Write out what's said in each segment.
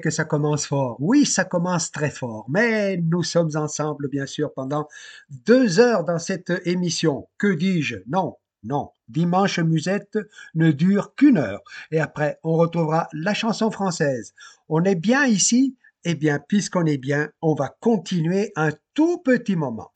Que ça commence fort, oui, ça commence très fort, mais nous sommes ensemble, bien sûr, pendant deux heures dans cette émission. Que dis-je? Non, non. Dimanche Musette ne dure qu'une heure. Et après, on retrouvera la chanson française. On est bien ici? Eh bien, puisqu'on est bien, on va continuer un tout petit moment.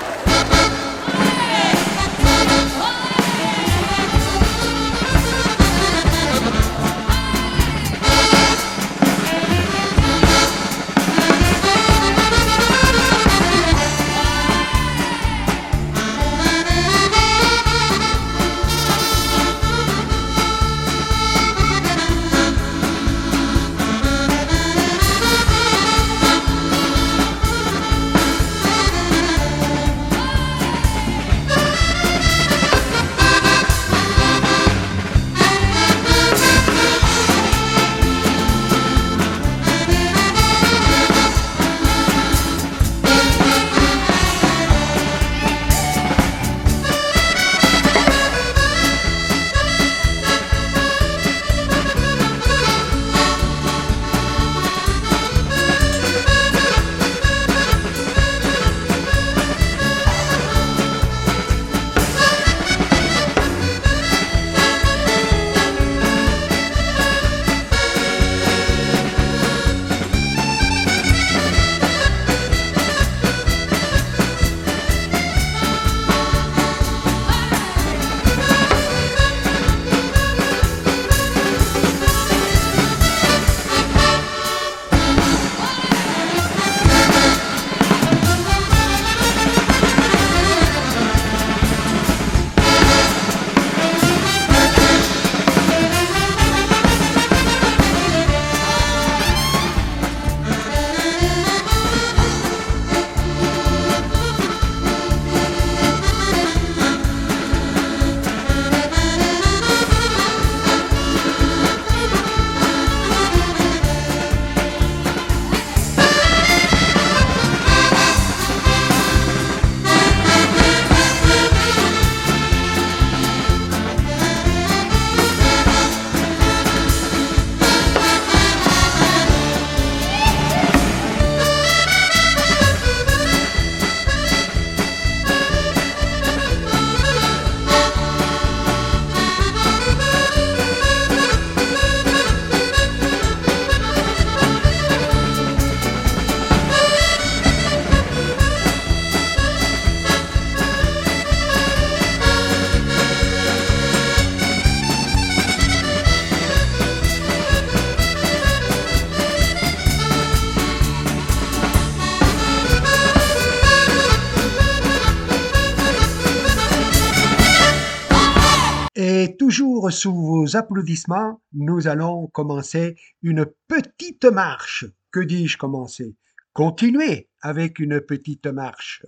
Sous vos applaudissements, nous allons commencer une petite marche. Que dis-je commencer? Continuer avec une petite marche.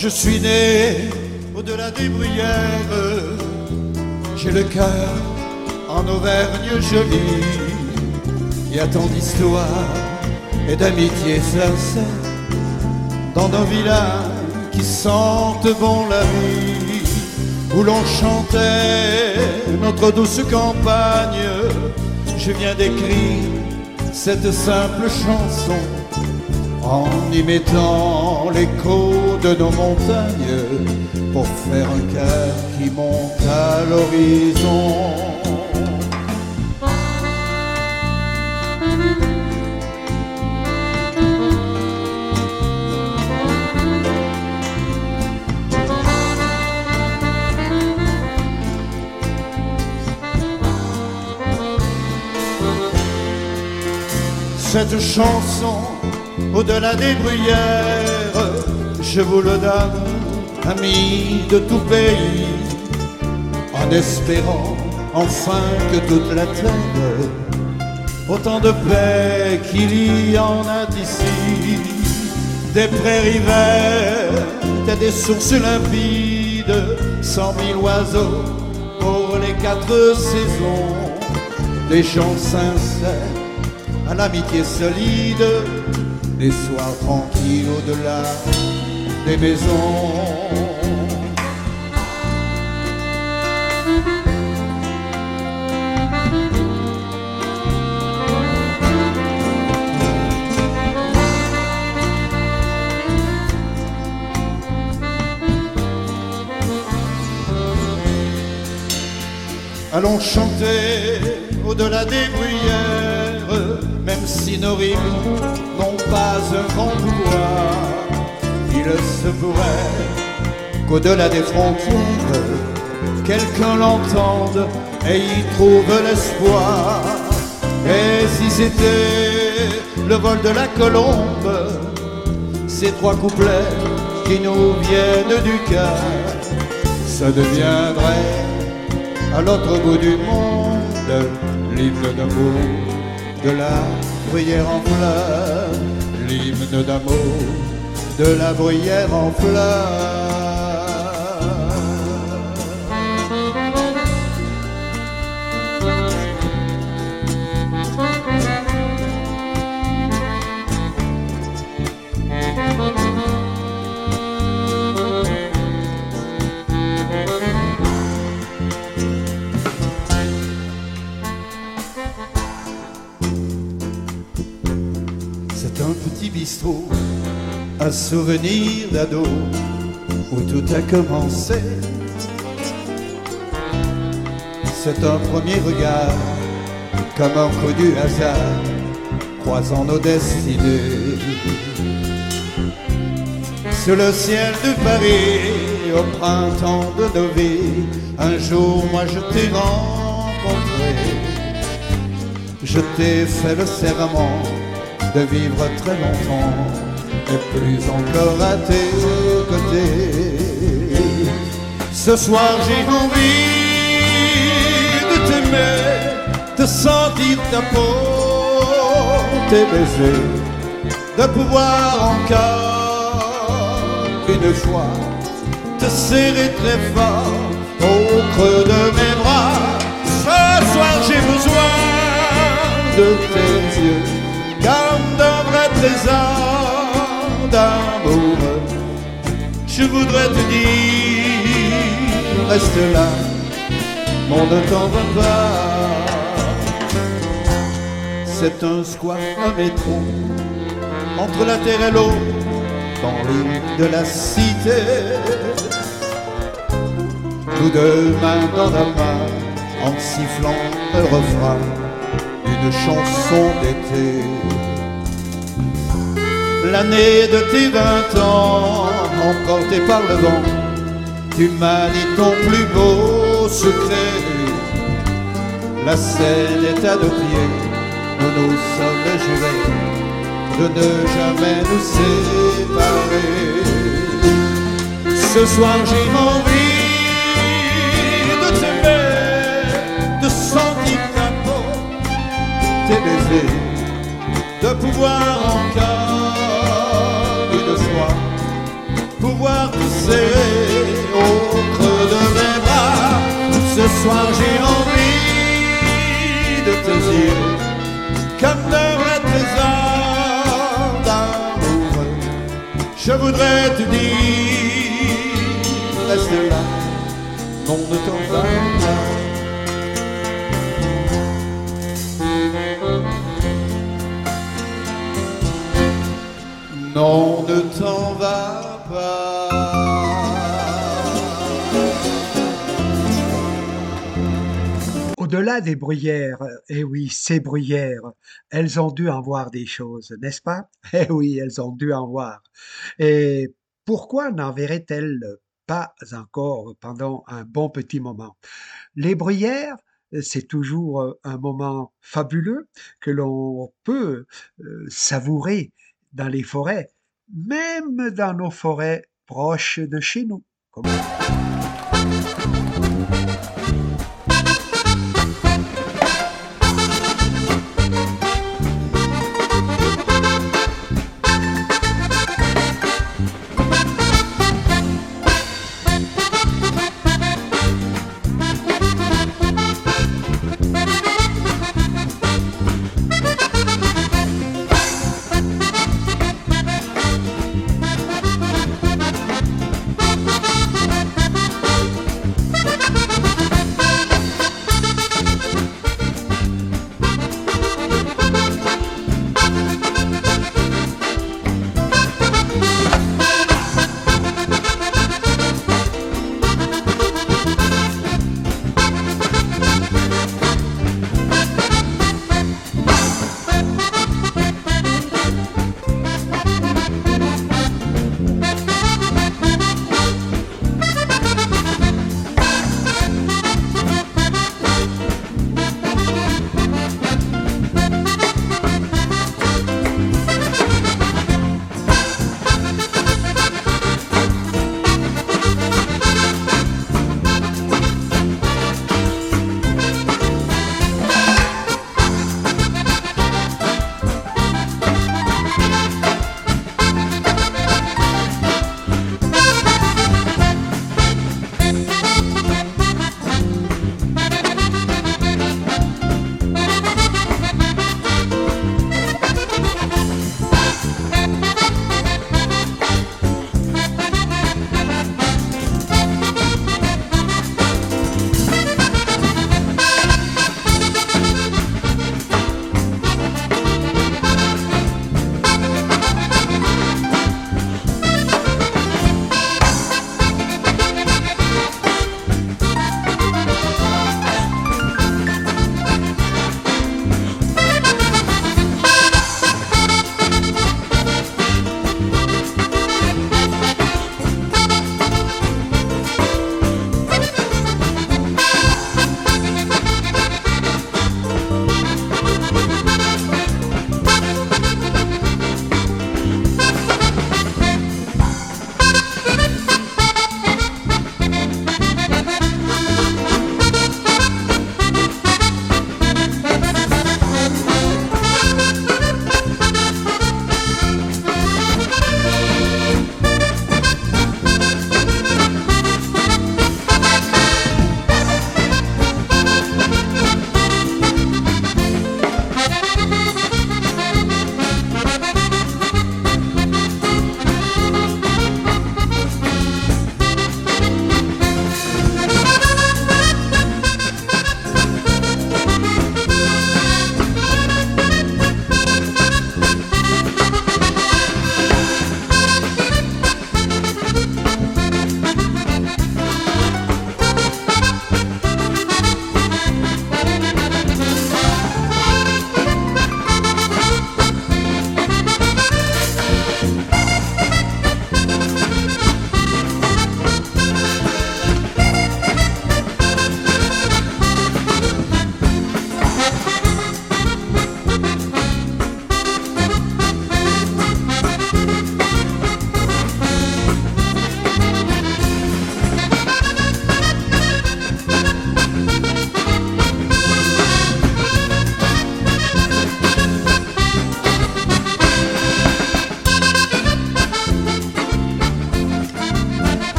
Je suis né au-delà des bruyères. J'ai le cœur en Auvergne jolie. Il y a tant d'histoires et d'amitié sincère dans nos villages qui sentent bon la vie. Où l'on chantait notre douce campagne. Je viens d'écrire cette simple chanson en y mettant l'écho de nos montagnes pour faire un cœur qui monte à l'horizon. Cette chanson au-delà des bruyères, je vous le donne, amis de tout pays, en espérant enfin que toute la terre, autant de paix qu'il y en a d'ici, des prairies vertes et des sources limpides, cent mille oiseaux pour les quatre saisons, des gens sincères à l'amitié solide des soirs tranquilles au-delà des maisons. Allons chanter au-delà des bruyères, même si nos rimes pas un grand pouvoir. Il se pourrait qu'au-delà des frontières, quelqu'un l'entende et y trouve l'espoir. Et si c'était le vol de la colombe, ces trois couplets qui nous viennent du cœur, ça deviendrait à l'autre bout du monde l'hymne d'amour de la bruyère en fleurs l'hymne d'amour de la bruyère en fleurs. Souvenir d'ado où tout a commencé. C'est un premier regard, comme un coup du hasard, croisant nos destinées. Sous le ciel de Paris, au printemps de nos vies, un jour moi je t'ai rencontré. Je t'ai fait le serment de vivre très longtemps et plus encore à tes côtés. Ce soir j'ai envie de t'aimer, de sentir ta peau, tes baisers, de pouvoir encore une fois te serrer très fort au creux de mes bras. Ce soir j'ai besoin de tes yeux comme d'un vrai trésor d'amour. Je voudrais te dire, reste là, mon ne va pas. C'est un square, un métro, entre la terre et l'eau, dans l'île de la cité. Nous deux mains dans la main, en sifflant le refrain d'une chanson d'été. L'année de tes vingt ans, emportée par le vent, tu m'as dit ton plus beau secret. La scène est à deux pieds, nous nous sommes jurés de ne jamais nous séparer. Ce soir j'ai envie de t'aimer, de sentir ta peau, tes baisers, de pouvoir encore pouvoir te serrer au creux de mes bras. Ce soir j'ai envie de te dire comme d'un vrai trésor d'amour. Je voudrais te dire, reste là, non ne t'en va pas. Non, ne t'en Des bruyères, eh oui, ces bruyères, elles ont dû en voir des choses, n'est-ce pas? Eh oui, elles ont dû en voir. Et pourquoi n'en verraient-elles pas encore pendant un bon petit moment? Les bruyères, c'est toujours un moment fabuleux que l'on peut euh, savourer dans les forêts, même dans nos forêts proches de chez nous.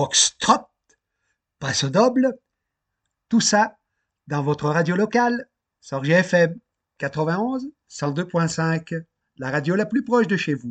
Foxtrot, passe double, tout ça dans votre radio locale, Sorgé FM 91 102.5, la radio la plus proche de chez vous.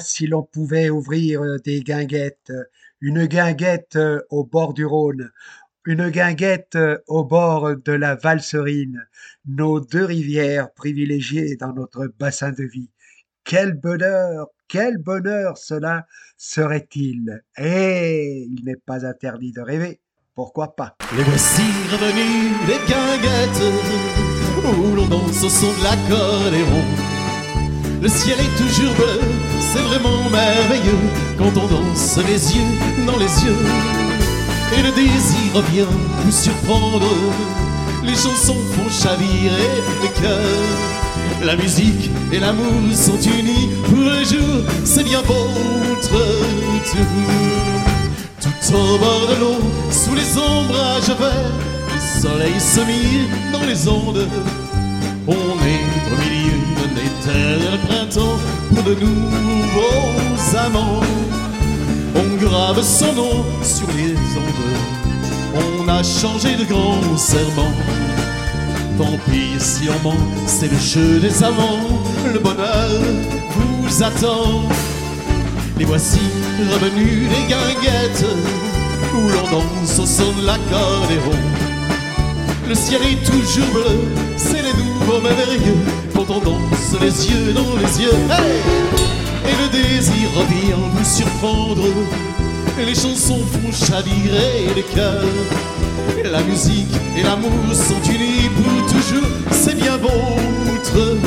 Si l'on pouvait ouvrir euh, des guinguettes, une guinguette euh, au bord du Rhône, une guinguette euh, au bord de la Valserine, nos deux rivières privilégiées dans notre bassin de vie. Quel bonheur, quel bonheur cela serait-il Et il n'est pas interdit de rêver, pourquoi pas Les voici revenus, les guinguettes, où l'on danse au son de l'accordéon. Le ciel est toujours bleu, c'est vraiment merveilleux quand on danse les yeux dans les yeux. Et le désir revient nous surprendre, les chansons font chavirer les cœurs. La musique et l'amour sont unis pour un jour, c'est bien votre tour. Tout au bord de l'eau, sous les ombrages verts, le soleil se mire dans les ondes. Éternel printemps pour de nouveaux amants. On grave son nom sur les ondes. On a changé de grands serments. Tant pis si on ment, c'est le jeu des amants. Le bonheur vous attend. Les voici revenus les guinguettes où l'on danse au son de l'accordéon. Le ciel est toujours bleu, c'est les nouveaux merveilleux on danse les yeux dans les yeux. Et le désir revient vous surprendre. Les chansons font chavirer les cœurs. La musique et l'amour sont unis pour toujours. C'est bien votre tour.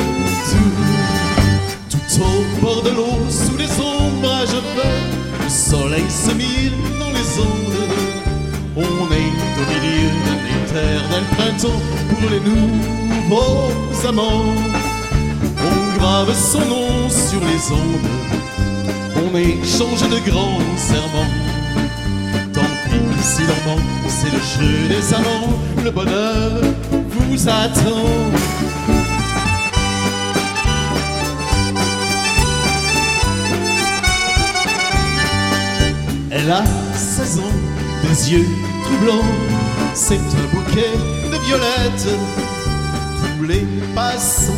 Tout au bord de l'eau, sous les ombrages verts, le soleil se mire dans les ondes. On est au milieu d'un éternel printemps pour les nouveaux amants. On grave son nom sur les ondes. On échange de grands serments. Tant pis si l'on c'est le jeu des amants. Le bonheur vous attend. Elle a 16 ans, des yeux troublants. C'est un bouquet de violettes. Tous les passants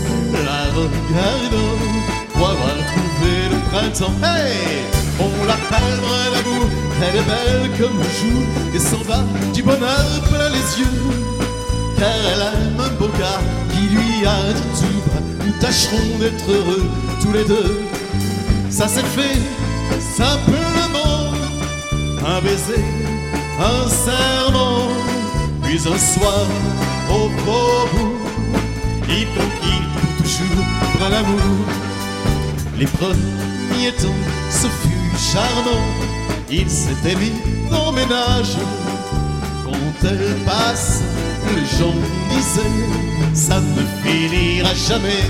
la regardent pour avoir trouvé le printemps. Hey On l'appelle vraie d'amour, elle est belle comme le jour et s'en va du bonheur plein les yeux. Car elle aime un beau gars qui lui a dit tout bas Nous tâcherons d'être heureux tous les deux. Ça s'est fait simplement, un baiser, un serment, puis un soir au faubourg, il conquit pour toujours par l'amour. Les premiers temps, ce fut charmant, ils s'étaient mis en ménage. Quand elle passe, les gens disaient, ça ne finira jamais.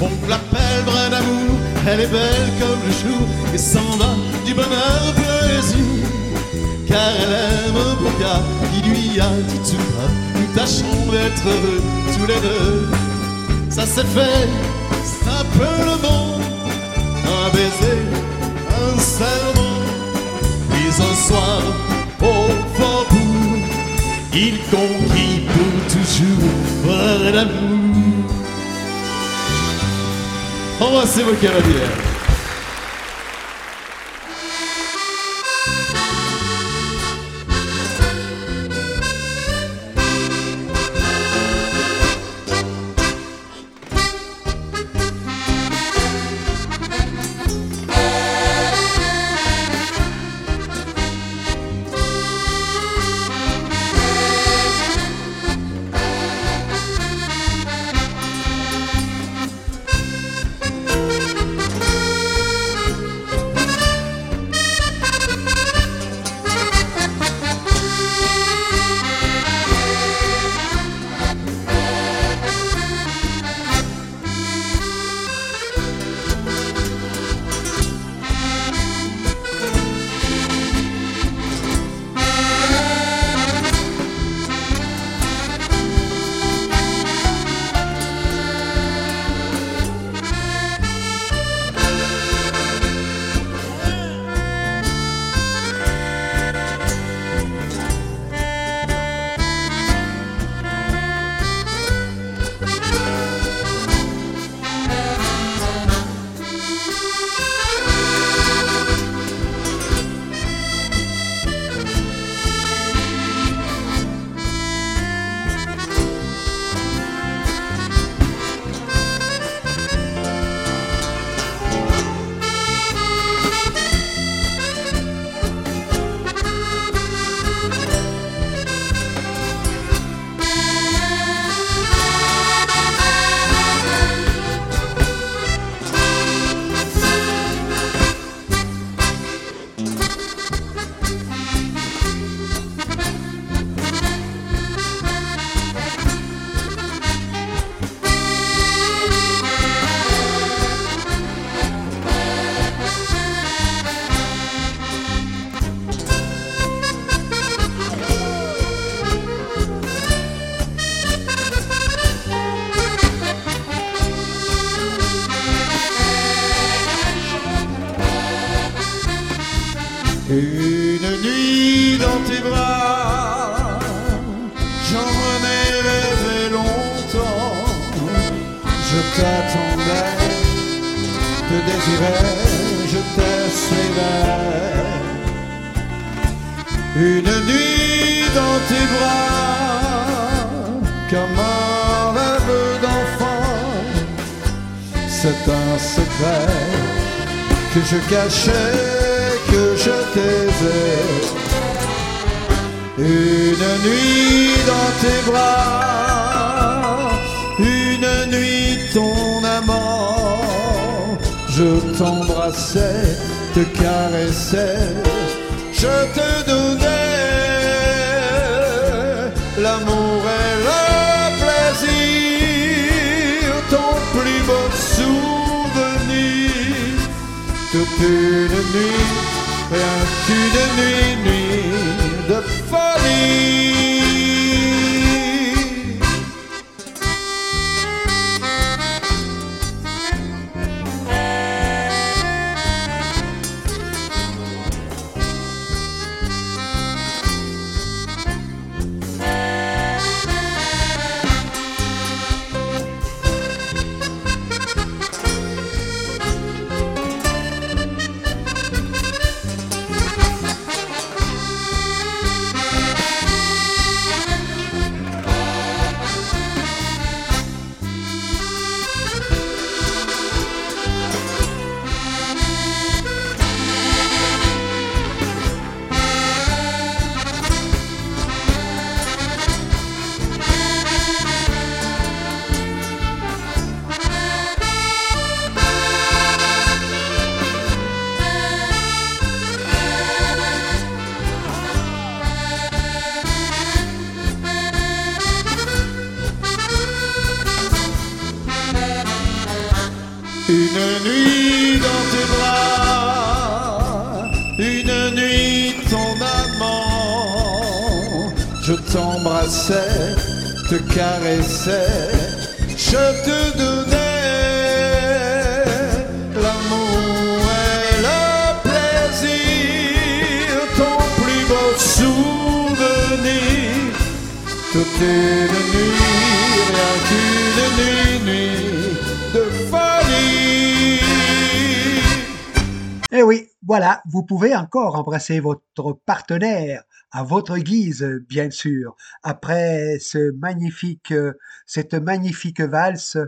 On l'appelle brin d'amour, elle est belle comme le jour et s'en va du bonheur yeux. Car elle aime un beau gars qui lui a dit tout nous tâcherons d'être heureux tous les deux. Ça s'est fait simplement, un baiser, un serment, puis un soir au faubourg, il conquit pour toujours brin d'amour. Embrassez vos cavalières. Cachais, que je taisais. Une nuit dans tes bras, une nuit ton amant, je t'embrassais, te caressais, je te donnais une nuit, rien qu'une nuit, nuit Une nuit dans tes bras, une nuit ton amant, je t'embrassais, te caressais, je te donnais l'amour et le plaisir, ton plus beau souvenir. Eh oui, voilà, vous pouvez encore embrasser votre partenaire à votre guise, bien sûr. Après ce magnifique, cette magnifique valse,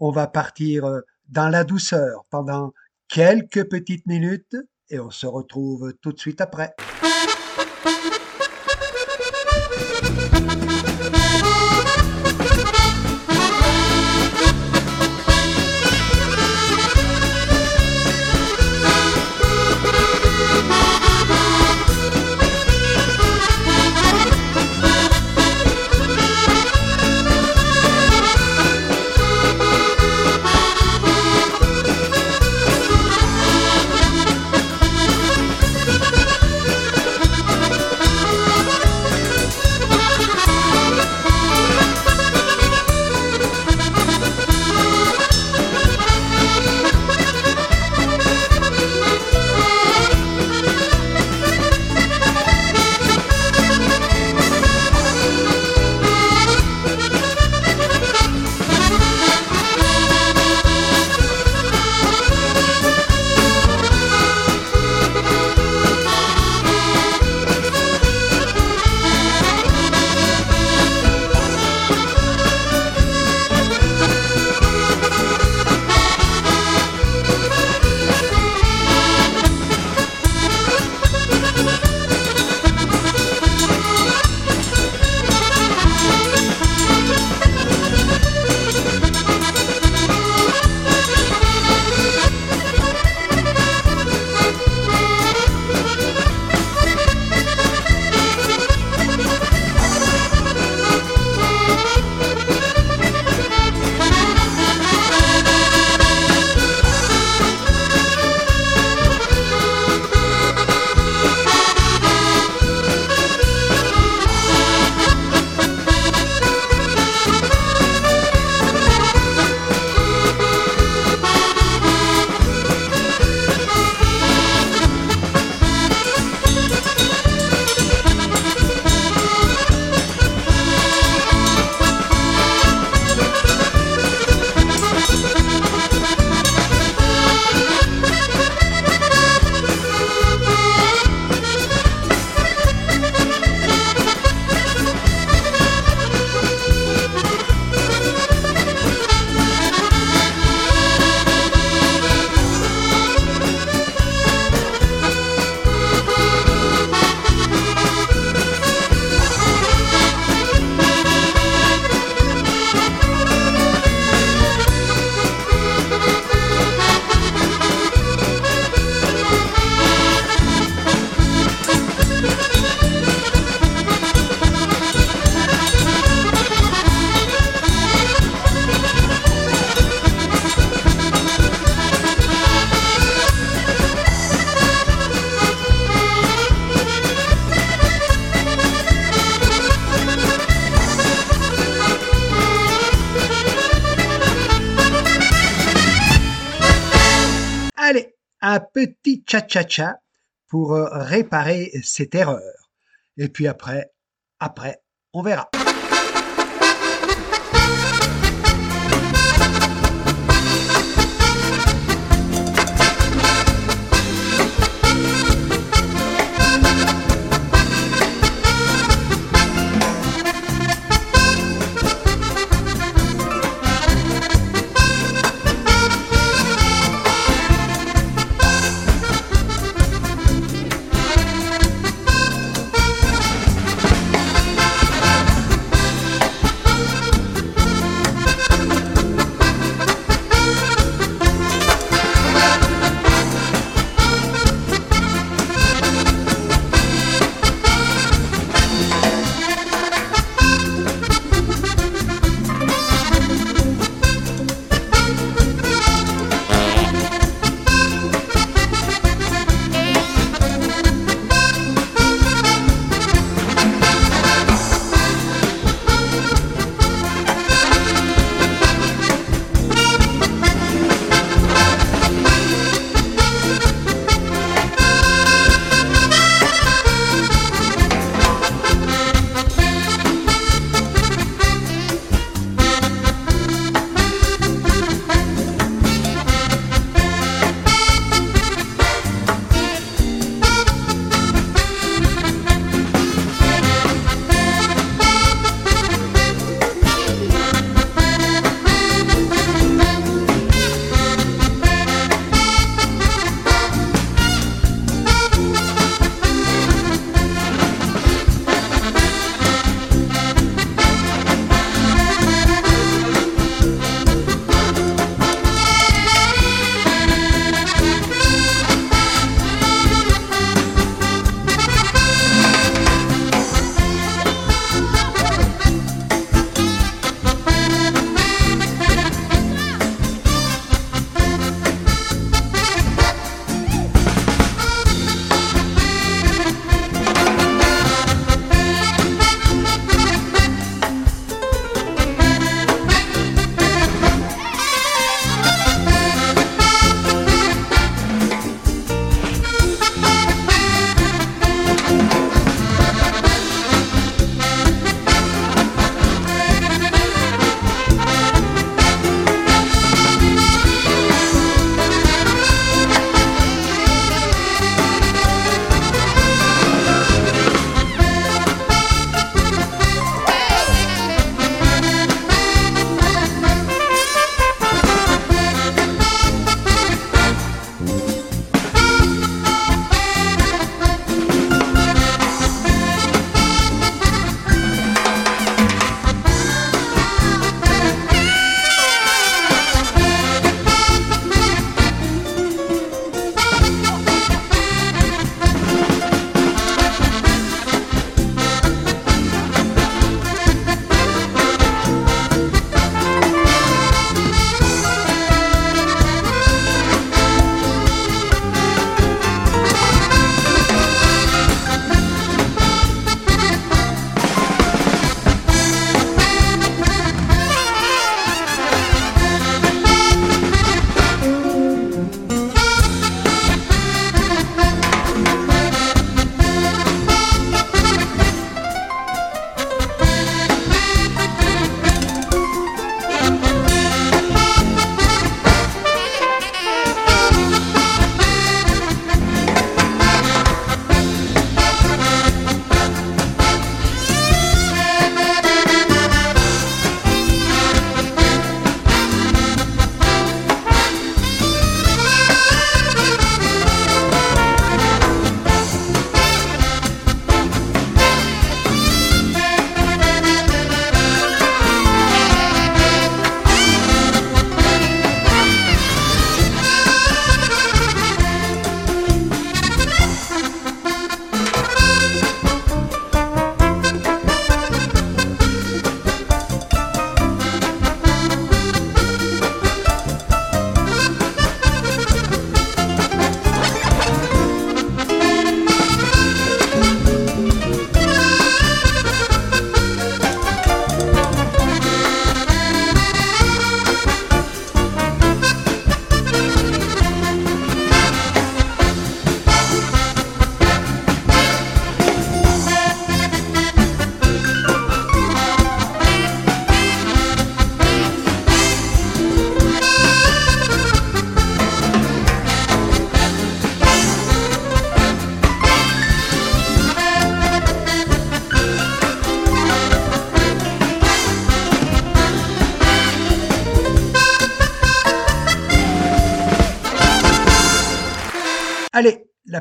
on va partir euh, dans la douceur pendant quelques petites minutes et on se retrouve tout de suite après. Cha-cha-cha pour euh, réparer cette erreur. Et puis après, après, on verra.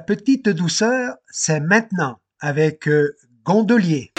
Petite douceur, c'est maintenant avec euh, Gondolier.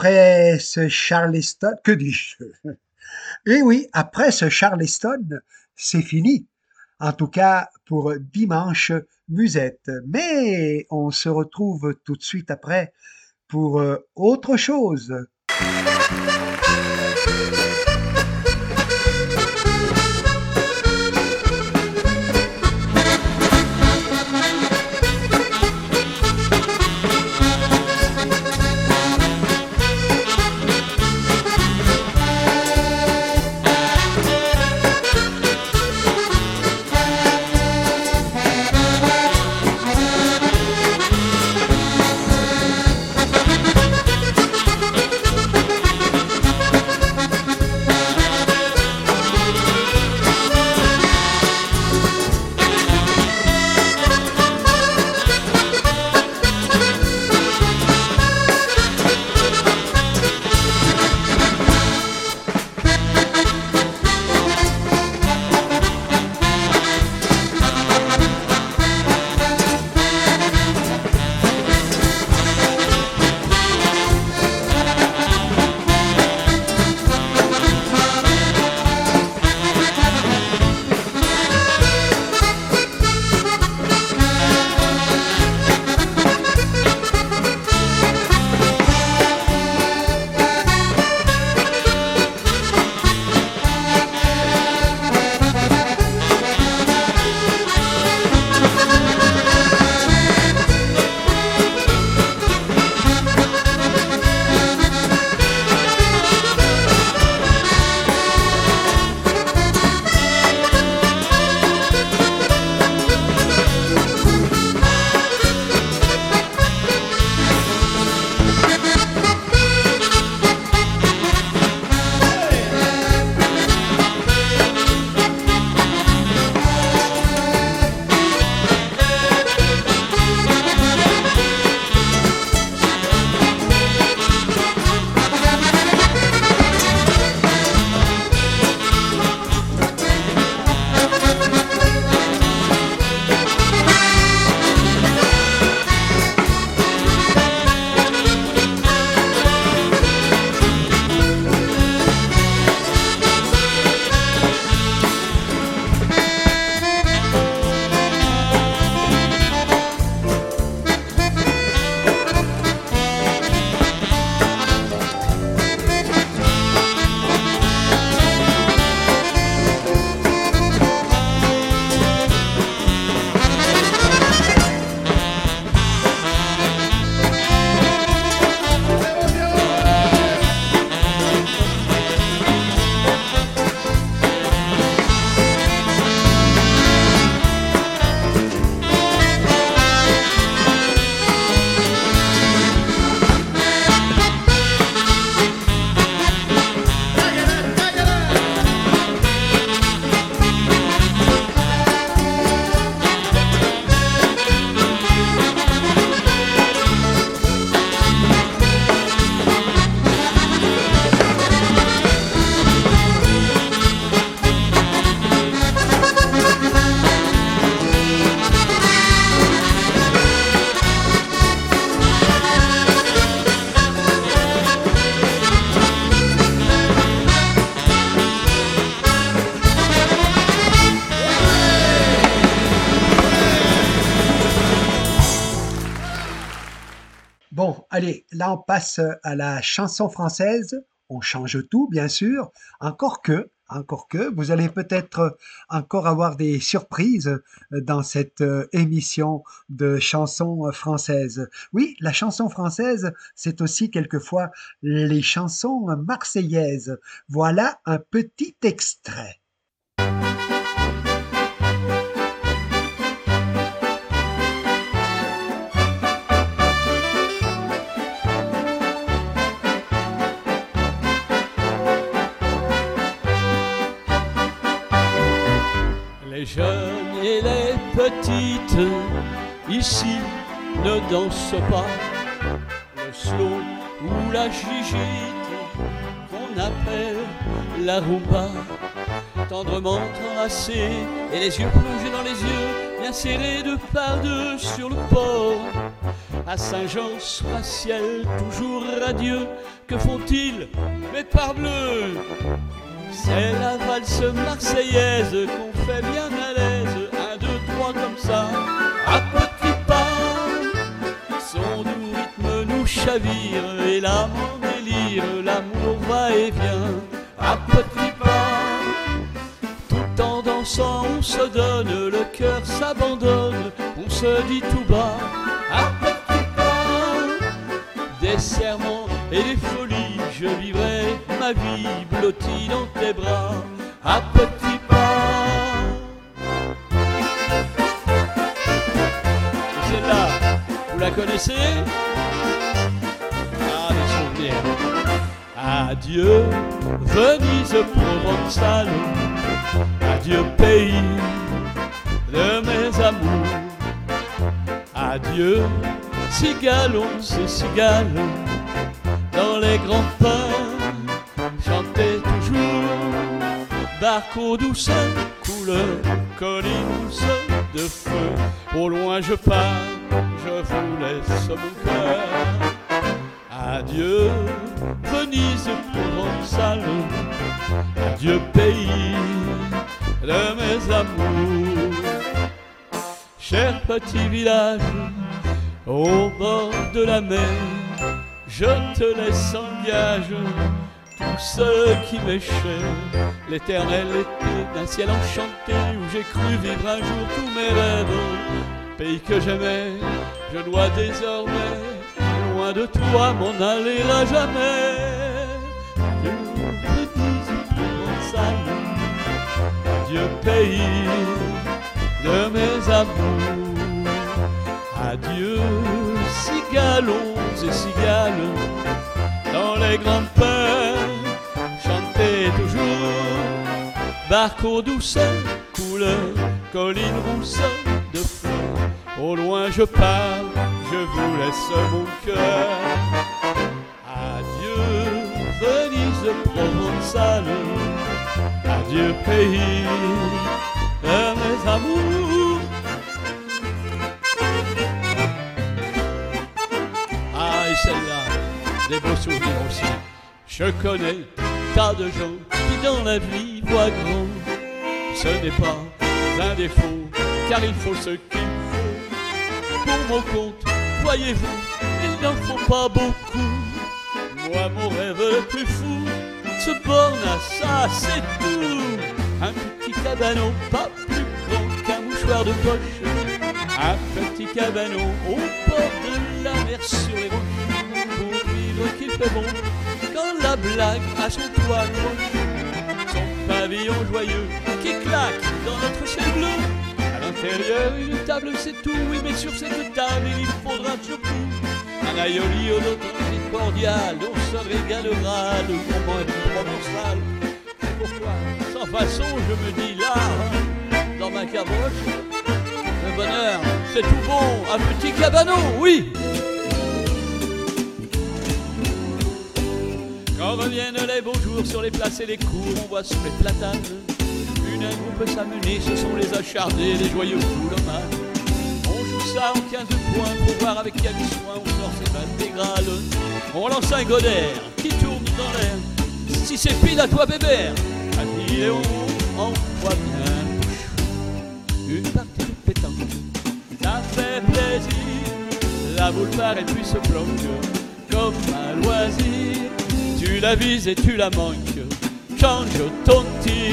Après ce Charleston, que dis-je? Eh oui, après ce Charleston, c'est fini. En tout cas, pour dimanche musette. Mais on se retrouve tout de suite après pour euh, autre chose. Là on passe à la chanson française. On change tout, bien sûr. Encore que, encore que, vous allez peut-être encore avoir des surprises dans cette émission de chansons françaises. Oui, la chanson française, c'est aussi quelquefois les chansons marseillaises. Voilà un petit extrait. Ici ne dansent pas. Le slow ou la gigite vont appelle la rumba. Tendrement enlacé et les yeux plongés dans les yeux, bien serrés de par deux sur le port. À Saint-Jean, soit ciel toujours radieux, que font-ils, mes parbleu? C'est la valse marseillaise qu'on fait bien à l'aise, comme ça, à petit pas. Son doux rythme nous chavire et l'âme en délire, l'amour va et vient, à petit pas. Tout en dansant, on se donne, le cœur s'abandonne, on se dit tout bas, à petit pas. Des serments et des folies, je vivrai ma vie blottie dans tes bras, à petits connaissez Ah, des souvenirs. Adieu, Venise provençale. Adieu, pays de mes amours. Adieu, cigalons et cigales dans les grands pins. Chantez toujours, barco douce, couleur, colline douce de feu. Au loin je pars, je vous laisse mon cœur. Adieu, Venise provençale. Adieu, pays de mes amours. Cher petit village, au bord de la mer, je te laisse en gage tout ce qui cher. L'éternel été d'un ciel enchanté où j'ai cru vivre un jour tous mes rêves. Pays que j'aimais, je dois désormais, loin de toi, m'en aller à jamais. Venise provençale. Adieu, pays de mes amours. Adieu, cigalons et cigales, dans les grands pins, Barco douce, couleur, colline rousse de fleurs. Au loin je pars, je vous laisse mon cœur. Adieu, Venise provençale. Adieu, pays de mes amours. Ah, et celle-là, des beaux souvenirs aussi. Je connais de gens qui dans la vie voient grand. Ce n'est pas un défaut, car il faut ce qu'il faut. Pour mon compte, voyez-vous, il n'en faut pas beaucoup. Moi, mon rêve le plus fou se borne à ça, c'est tout. Un petit cabanon, pas plus grand qu'un mouchoir de poche. Un petit cabanon au bord de la mer sur les roches. Pour vivre qu'il fait bon, la blague a son croche. Son pavillon joyeux qui claque dans notre ciel bleu. À l'intérieur, une table, c'est tout. Oui, mais sur cette table, il faudra surtout un aioli au et cordial. On se régalera de gourmand et provençal. C'est pourquoi, sans façon, je me dis là, dans ma caboche, le bonheur, c'est tout bon, un petit cabanon, oui. Quand reviennent les beaux jours sur les places et les cours, on voit sous les platanes une groupe s'amener, ce sont les acharnés, les joyeux foulomanes. On joue ça en 15 points pour voir avec quel soin on sort ses intégrales. On lance un godère qui tourne dans l'air. Si c'est pile à toi, bébert, à et on envoie bien une partie de pétanque. Ça fait plaisir, la boule part et puis se planque comme un loisir. Tu la vises et tu la manques. Change ton tir,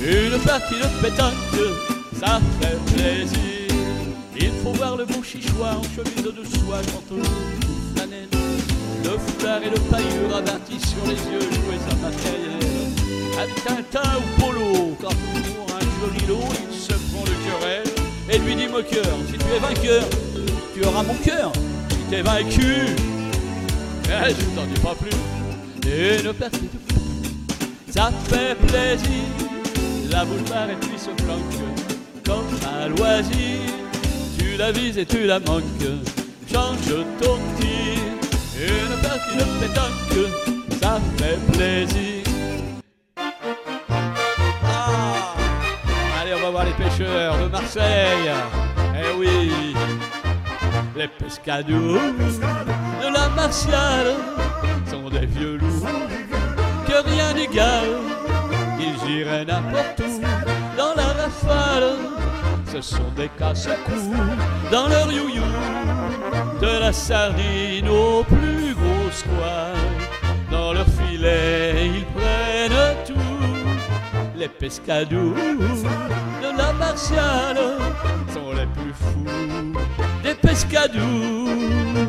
une partie de pétanque, ça fait plaisir. Il faut voir le beau chichois en chemise de soie, pantalon flanelle. Le foulard et le pailleur avertis sur les yeux, jouer sa matériel. Avec Tintin ou Polo, quand pour un joli lot, il se prend de querelle et lui dit moqueur, si tu es vainqueur, tu auras mon cœur. Si t'es vaincu, eh, je t'en dis pas plus. Une partie de ça fait plaisir. La boule part et puis se planque comme un loisir. Tu la vises et tu la manques. Change ton tir. Une partie de pétanque, ça fait plaisir. Ah Allez, on va voir les pêcheurs de Marseille. Eh oui, les la Martiale sont des vieux loups que rien n'égale. Ils iraient n'importe où dans la rafale. Ce sont des casse-cou dans leur you de la sardine au plus gros squale. Dans leur filet, ils prennent tout. Les pescadous de la martiale sont les plus fous des pescadous.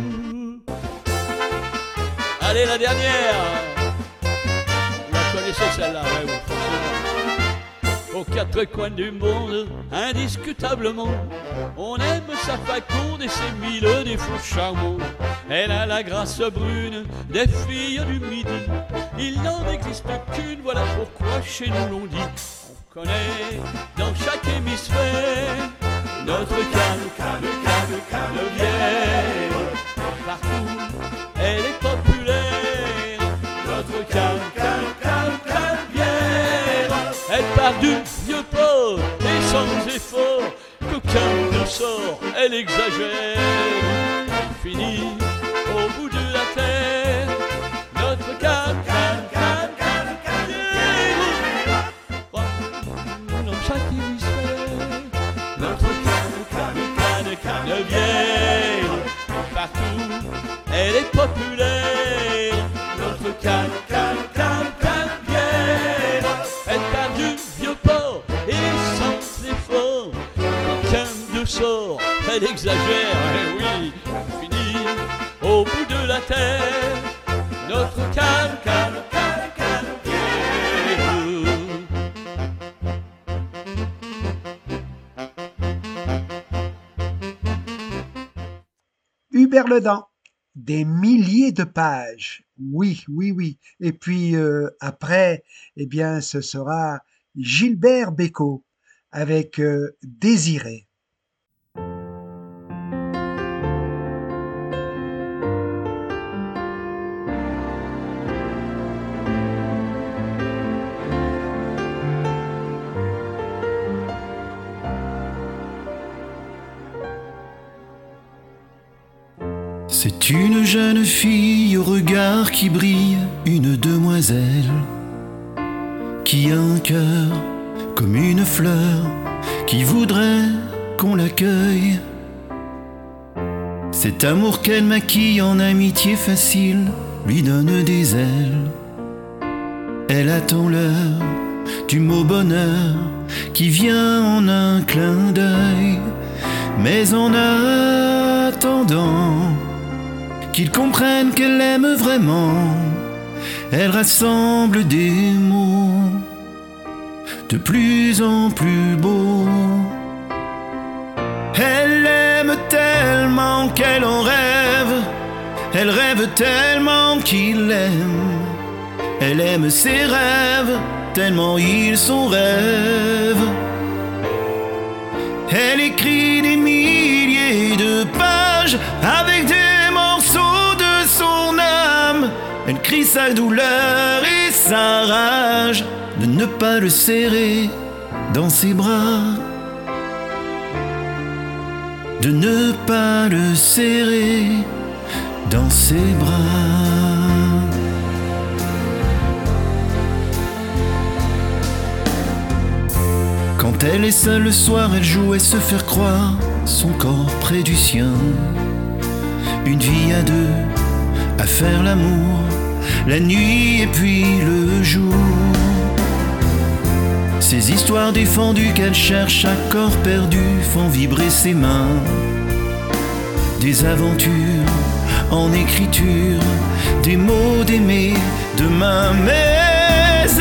Allez, la dernière. Vous la connaissez celle-là, ouais, oui. Aux quatre coins du monde, indiscutablement, on aime sa faconde et ses mille défauts charmants. Elle a la grâce brune des filles du midi. Il n'en existe qu'une, voilà pourquoi chez nous l'on dit. On connaît dans chaque hémisphère notre canne, canne, canne, cannevière. Partout, Du vieux port et sans effort, qu'aucun ne sort, elle exagère. Finit au bout de la terre. Notre canne, canne, canne, canne, cannevière. Dans chaque hémisphère, notre canne, canne, canne, cannevière. Partout, elle est populaire. Notre canne, sort, elle exagère, eh oui, finit au bout de la terre. Notre canne, canne, cannevière. Hubert Ledan, des milliers de pages. Oui, oui, oui. Et puis euh, après, eh bien, ce sera Gilbert Bécaud avec euh, Désiré. C'est une jeune fille au regard qui brille, une demoiselle, qui a un cœur comme une fleur, qui voudrait qu'on l'accueille. Cet amour qu'elle maquille en amitié facile lui donne des ailes. Elle attend l'heure du mot bonheur qui vient en un clin d'œil. Mais en attendant, qu'ils comprennent qu'elle aime vraiment. Elle rassemble des mots de plus en plus beaux. Elle aime tellement qu'elle en rêve. Elle rêve tellement qu'il l'aime. Elle aime ses rêves tellement ils sont rêves. Elle écrit des milliers de pages avec des Elle crie sa douleur et sa rage de ne pas le serrer dans ses bras. De ne pas le serrer dans ses bras. Quand elle est seule le soir, elle jouait se faire croire son corps près du sien. Une vie à deux, à faire l'amour, la nuit et puis le jour. Ces histoires défendues qu'elle cherche à corps perdu font vibrer ses mains. Des aventures en écriture, des mots d'aimer demain, mais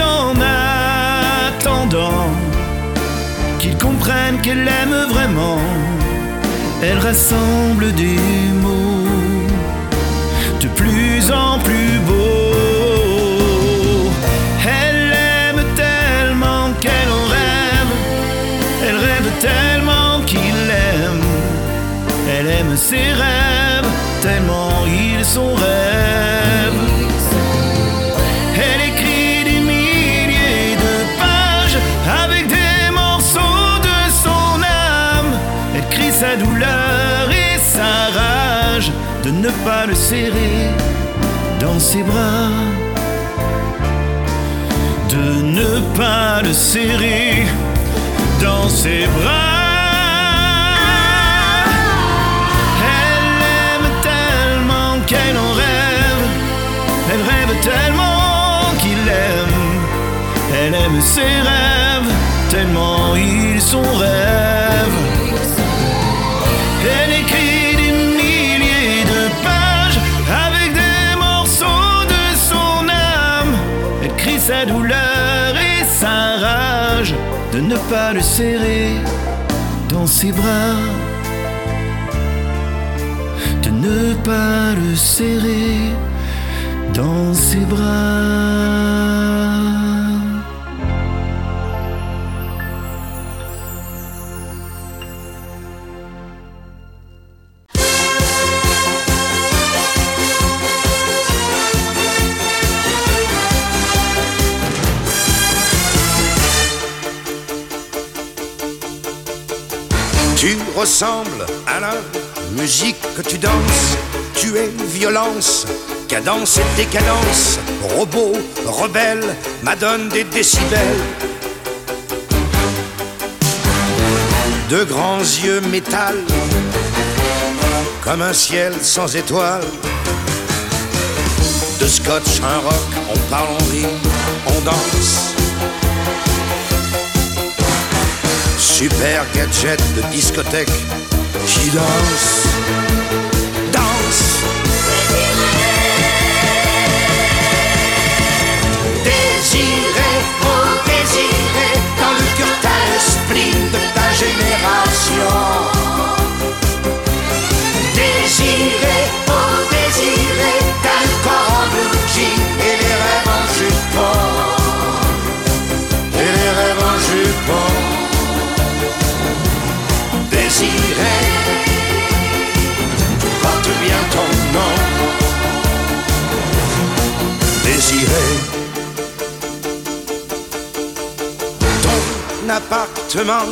en attendant qu'ils comprennent qu'elle aime vraiment. Elle rassemble des mots de plus en plus beaux. ses rêves, tellement ils sont rêves. Elle écrit des milliers de pages avec des morceaux de son âme. Elle crie sa douleur et sa rage de ne pas le serrer dans ses bras. De ne pas le serrer dans ses bras. Qu'elle en rêve, elle rêve tellement qu'il aime, elle aime ses rêves, tellement ils sont rêves. Elle écrit des milliers de pages avec des morceaux de son âme. Elle crie sa douleur et sa rage de ne pas le serrer dans ses bras. Ne pas le serrer dans ses bras. Tu ressembles à la musique que tu danses. Tu es violence, cadence et décadence. Robot, rebelle, madone des décibels. De grands yeux métal, comme un ciel sans étoiles. De scotch, un rock, on parle, on rit, on danse. Super gadget de discothèque qui danse, danse. Désiré, oh désiré, dans le cœur t'as le spleen de ta génération. Désiré, oh désiré, t'as le corps en blue jean et les rêves en jupon. Et les rêves en jupon désiré. Tu portes bien ton nom, désiré. Ton appartement,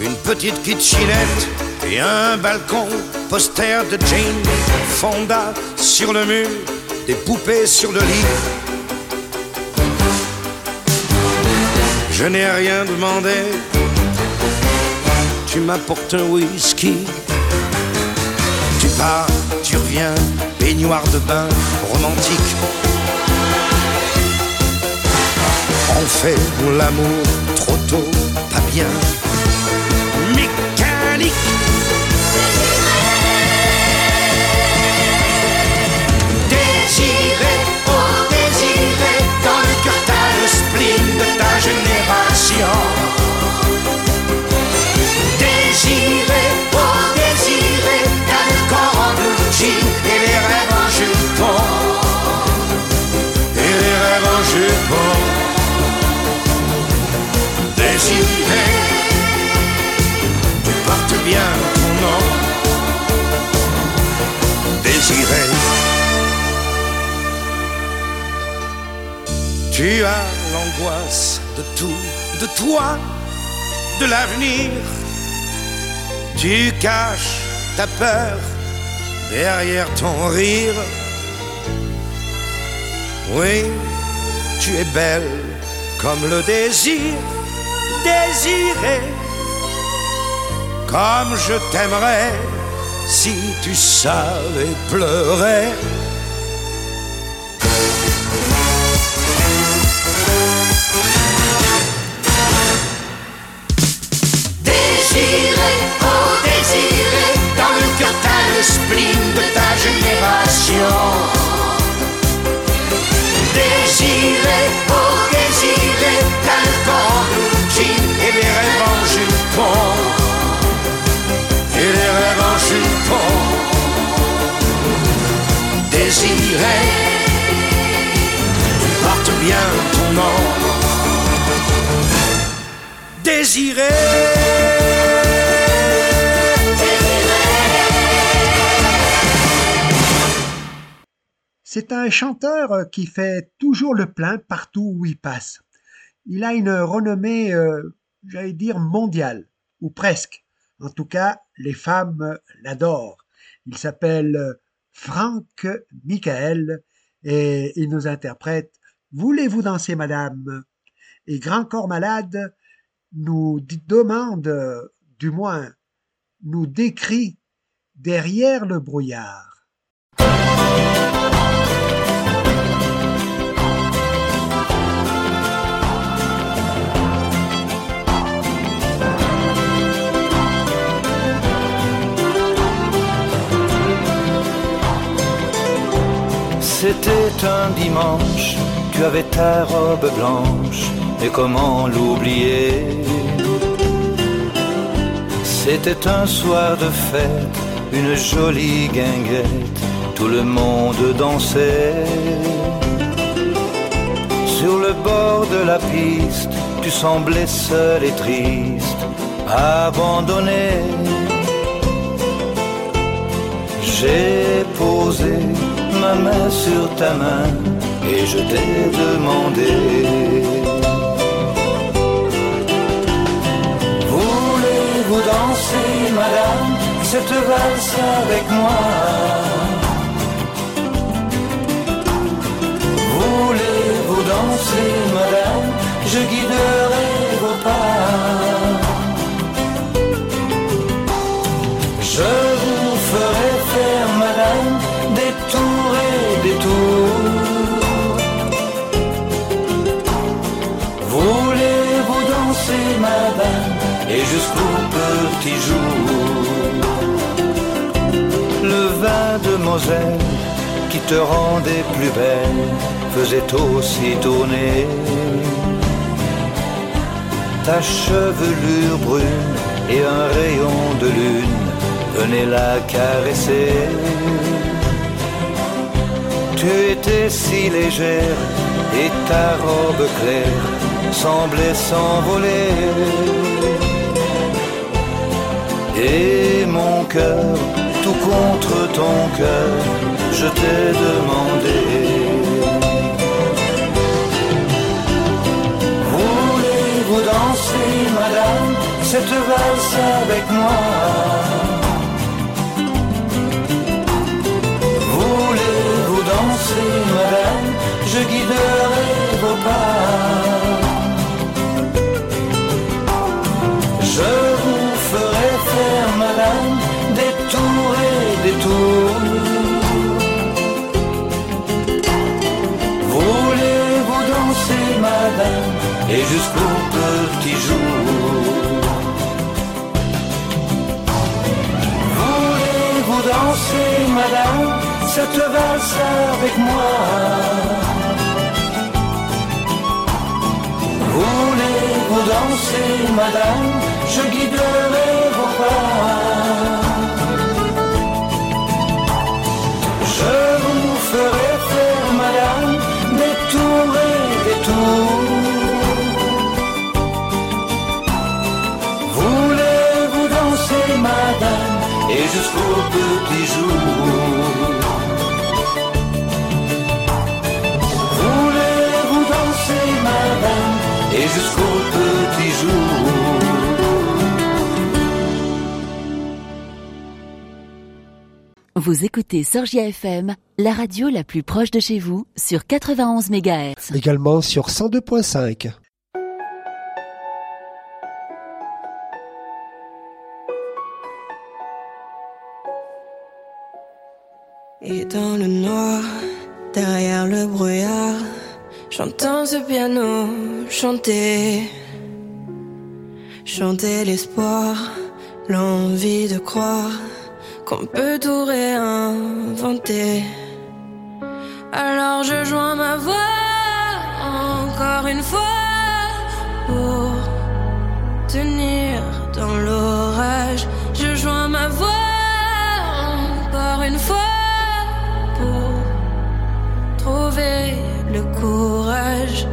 une petite kitchenette et un balcon, poster de Jane Fonda sur le mur, des poupées sur le lit. Je n'ai rien demandé, tu m'apportes un whisky. Tu pars, tu reviens, baignoire de bain romantique. On fait l'amour trop tôt, pas bien. Mécanique. Désiré, oh désiré, dans le cœur t'as le spleen de ta génération. Jupon. Désiré, tu portes bien ton nom. Désiré, tu as l'angoisse de tout, de toi, de l'avenir. Tu caches ta peur derrière ton rire. Oui, tu es belle comme le désir, désiré. Comme je t'aimerais si tu savais pleurer. Désiré, oh désiré, dans le cœur t'as le spleen de ta génération. Désiré, oh en blue jean et les rêves en jupon. Et les rêves en jupon. Désiré, tu portes bien ton nom. Désiré. C'est un chanteur qui fait toujours le plein partout où il passe. Il a une renommée, euh, j'allais dire, mondiale, ou presque. En tout cas, les femmes l'adorent. Il s'appelle Franck Michael et il nous interprète Voulez-vous danser, madame? Et Grand Corps Malade nous demande, du moins, nous décrit derrière le brouillard. C'était un dimanche, tu avais ta robe blanche, et comment l'oublier? C'était un soir de fête, une jolie guinguette, tout le monde dansait. Sur le bord de la piste, tu semblais seul et triste, abandonné. J'ai posé ma main sur ta main et je t'ai demandé. Voulez-vous danser, madame, cette valse avec moi? Voulez-vous danser, madame, je guiderai vos pas qui te rendait plus belle faisait aussi tourner ta chevelure brune et un rayon de lune venez la caresser. Tu étais si légère et ta robe claire semblait s'envoler. Et mon cœur, tout contre ton cœur, je t'ai demandé. Voulez-vous danser, madame, cette valse avec moi? Voulez-vous danser, madame Je guiderai vos pas. Et jusqu'au petit jour. Voulez-vous danser, madame, cette valse avec moi? Voulez-vous danser, madame, je guiderai vos pas? Je madame, et jusqu'au petit jour Voulez-vous danser, madame, et jusqu'au petit jour Vous écoutez Sorgia FM, la radio la plus proche de chez vous, sur 91 MHz. Également sur 102.5. dans le noir, derrière le brouillard, j'entends ce piano chanter. Chanter l'espoir, l'envie de croire qu'on peut tout réinventer. Alors je joins ma voix encore une fois pour tenir dans l'orage. Je joins ma voix encore une fois le courage.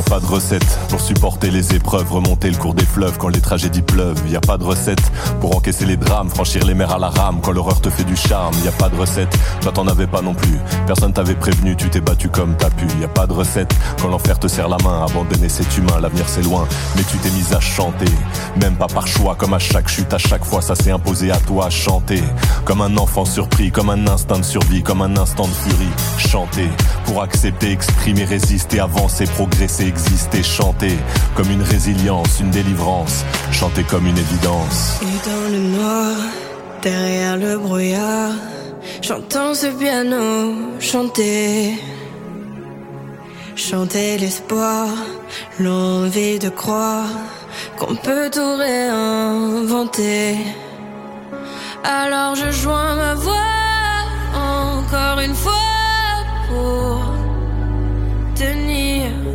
A pas de recette pour supporter les épreuves, remonter le cours des fleuves quand les tragédies pleuvent. Y a pas de recette pour encaisser les drames, franchir les mers à la rame quand l'horreur te fait du charme. Y a pas de recette, toi t'en avais pas non plus. Personne t'avait prévenu, tu t'es battu comme t'as pu. Y a pas de recette quand l'enfer te serre la main, abandonner cet humain, l'avenir c'est loin. Mais tu t'es mise à chanter, même pas par choix, comme à chaque chute, à chaque fois ça s'est imposé à toi, chanter. Comme un enfant surpris, comme un instinct de survie, comme un instant de furie. Chanter pour accepter, exprimer, résister, avancer, progresser, exister, chanter comme une résilience, une délivrance, chanter comme une évidence. Et dans le noir, derrière le brouillard, j'entends ce piano chanter. Chanter l'espoir, l'envie de croire qu'on peut tout réinventer. Alors je joins ma voix encore une fois pour tenir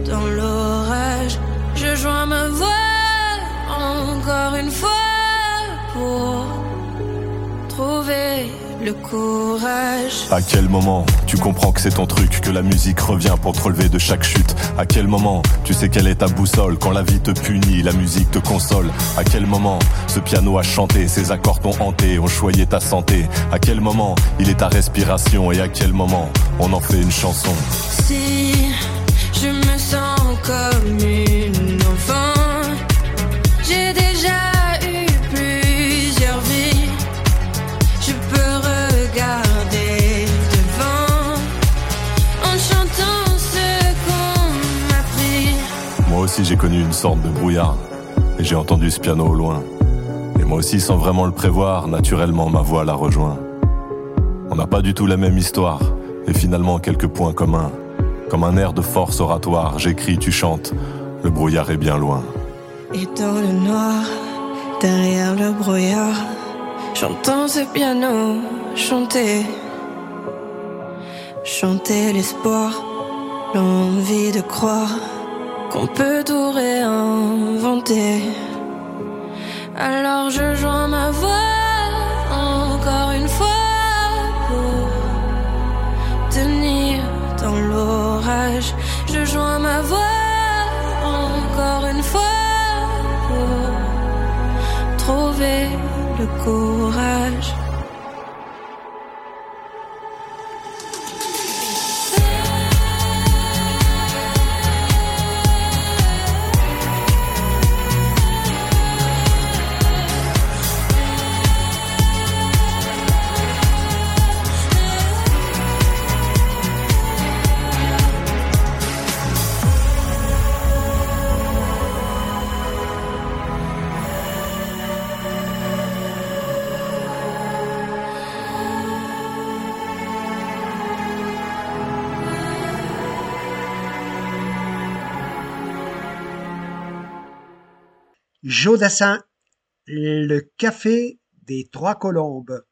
dans l'orage. Je joins ma voix encore une fois pour trouver le courage. À quel moment tu comprends que c'est ton truc, que la musique revient pour te relever de chaque chute? À quel moment tu sais quelle est ta boussole Quand la vie te punit, la musique te console? À quel moment ce piano a chanté, ses accords t'ont hanté, ont choyé ta santé? À quel moment il est ta respiration et à quel moment on en fait une chanson? Si je comme une enfant, j'ai déjà eu plusieurs vies. Je peux regarder devant en chantant ce qu'on m'a pris. Moi aussi j'ai connu une sorte de brouillard et j'ai entendu ce piano au loin. Et moi aussi sans vraiment le prévoir, naturellement ma voix la rejoint. On n'a pas du tout la même histoire et finalement quelques points communs. Comme un air de force oratoire, j'écris, tu chantes, le brouillard est bien loin. Et dans le noir, derrière le brouillard, j'entends ce piano chanter. Chanter l'espoir, l'envie de croire qu'on peut tout réinventer. Alors je joins ma voix encore une fois dans l'orage. Je joins ma voix encore une fois pour trouver le courage. Jodassin, le café des Trois Colombes.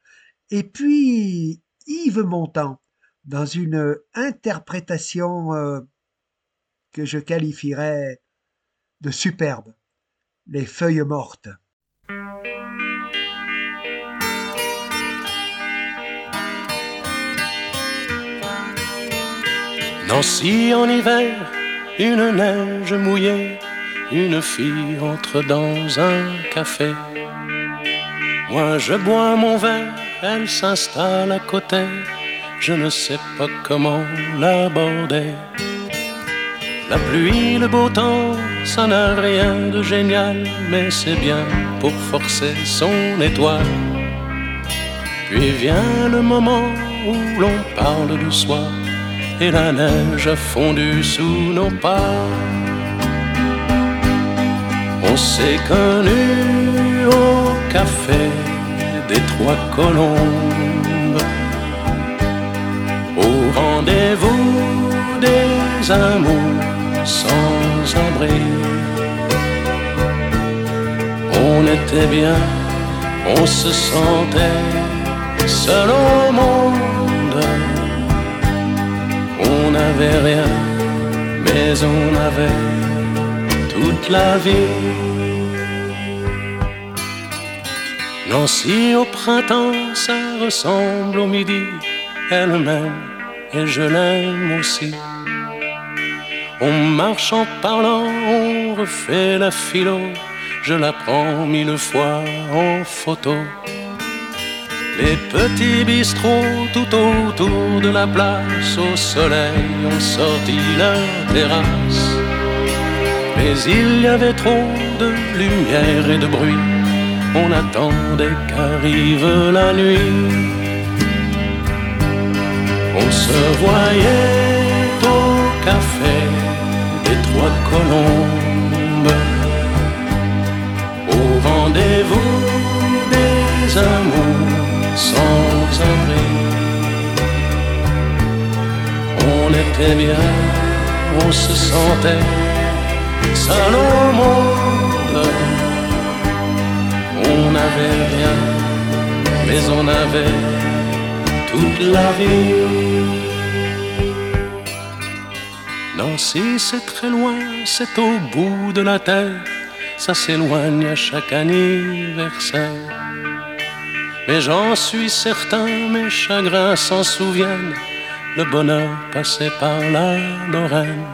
Et puis Yves Montand, dans une interprétation euh, que je qualifierais de superbe, Les feuilles mortes. Nancy en hiver, une neige mouillée, une fille entre dans un café. Moi je bois mon verre, elle s'installe à côté, je ne sais pas comment l'aborder. La pluie, le beau temps, ça n'a rien de génial, mais c'est bien pour forcer son étoile. Puis vient le moment où l'on parle du soir et la neige a sous nos pas. On s'est connus au café des Trois Colombes, au rendez-vous des amours sans abri. On était bien, on se sentait seul au monde. On n'avait rien, mais on avait toute la vie. Nancy au printemps, ça ressemble au midi. Elle m'aime et je l'aime aussi. On marche en parlant, on refait la philo, je la prends mille fois en photo. Les petits bistrots tout autour de la place au soleil ont sorti leur terrasse. Mais il y avait trop de lumière et de bruit, on attendait qu'arrive la nuit. On se voyait au café des Trois Colombes, au rendez-vous des amours sans abri. On était bien, on se sentait seul. On n'avait rien, mais on avait toute la vie. Nancy, c'est très loin, c'est au bout de la terre, ça s'éloigne à chaque anniversaire. Mais j'en suis certain, mes chagrins s'en souviennent, le bonheur passait par la Lorraine.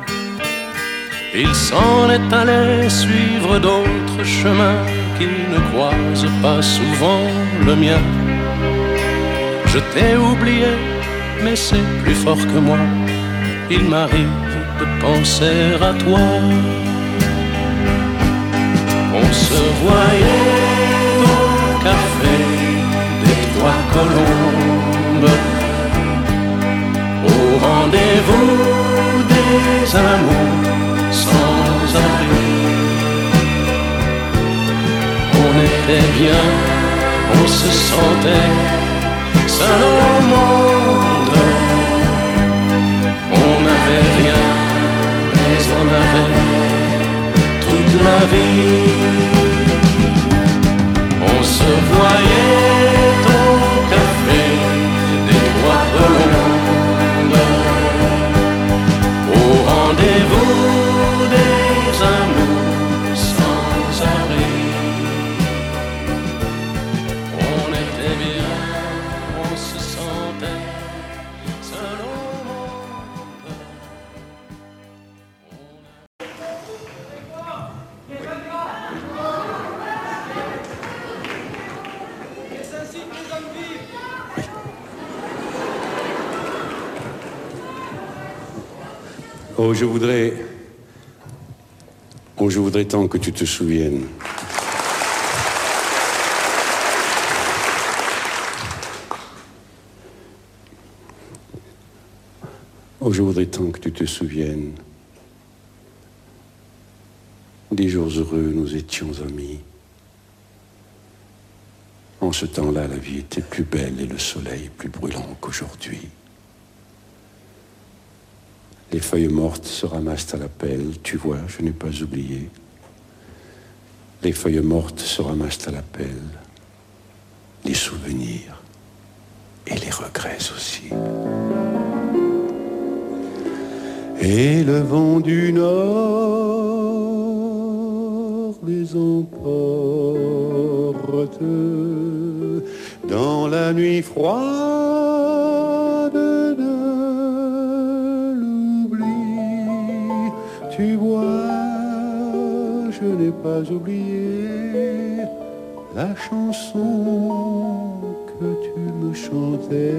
Il s'en est allé suivre d'autres chemins qui ne croisent pas souvent le mien. Je t'ai oublié, mais c'est plus fort que moi. Il m'arrive de penser à toi. On se voyait au café des Trois Colombes, au rendez-vous des amours On était bien, on se sentait seul au monde. On n'avait rien, mais on avait toute la vie. On se voyait Oh, je voudrais. Oh, je voudrais tant que tu te souviennes. Oh, je voudrais tant que tu te souviennes. Des jours heureux, nous étions amis. En ce temps-là, la vie était plus belle et le soleil plus brûlant qu'aujourd'hui. Les feuilles mortes se ramassent à la pelle, tu vois, je n'ai pas oublié. Les feuilles mortes se ramassent à la pelle. Les souvenirs et les regrets aussi. Et le vent du nord les emporte dans la nuit froide Tu vois, je n'ai pas oublié la chanson que tu me chantais.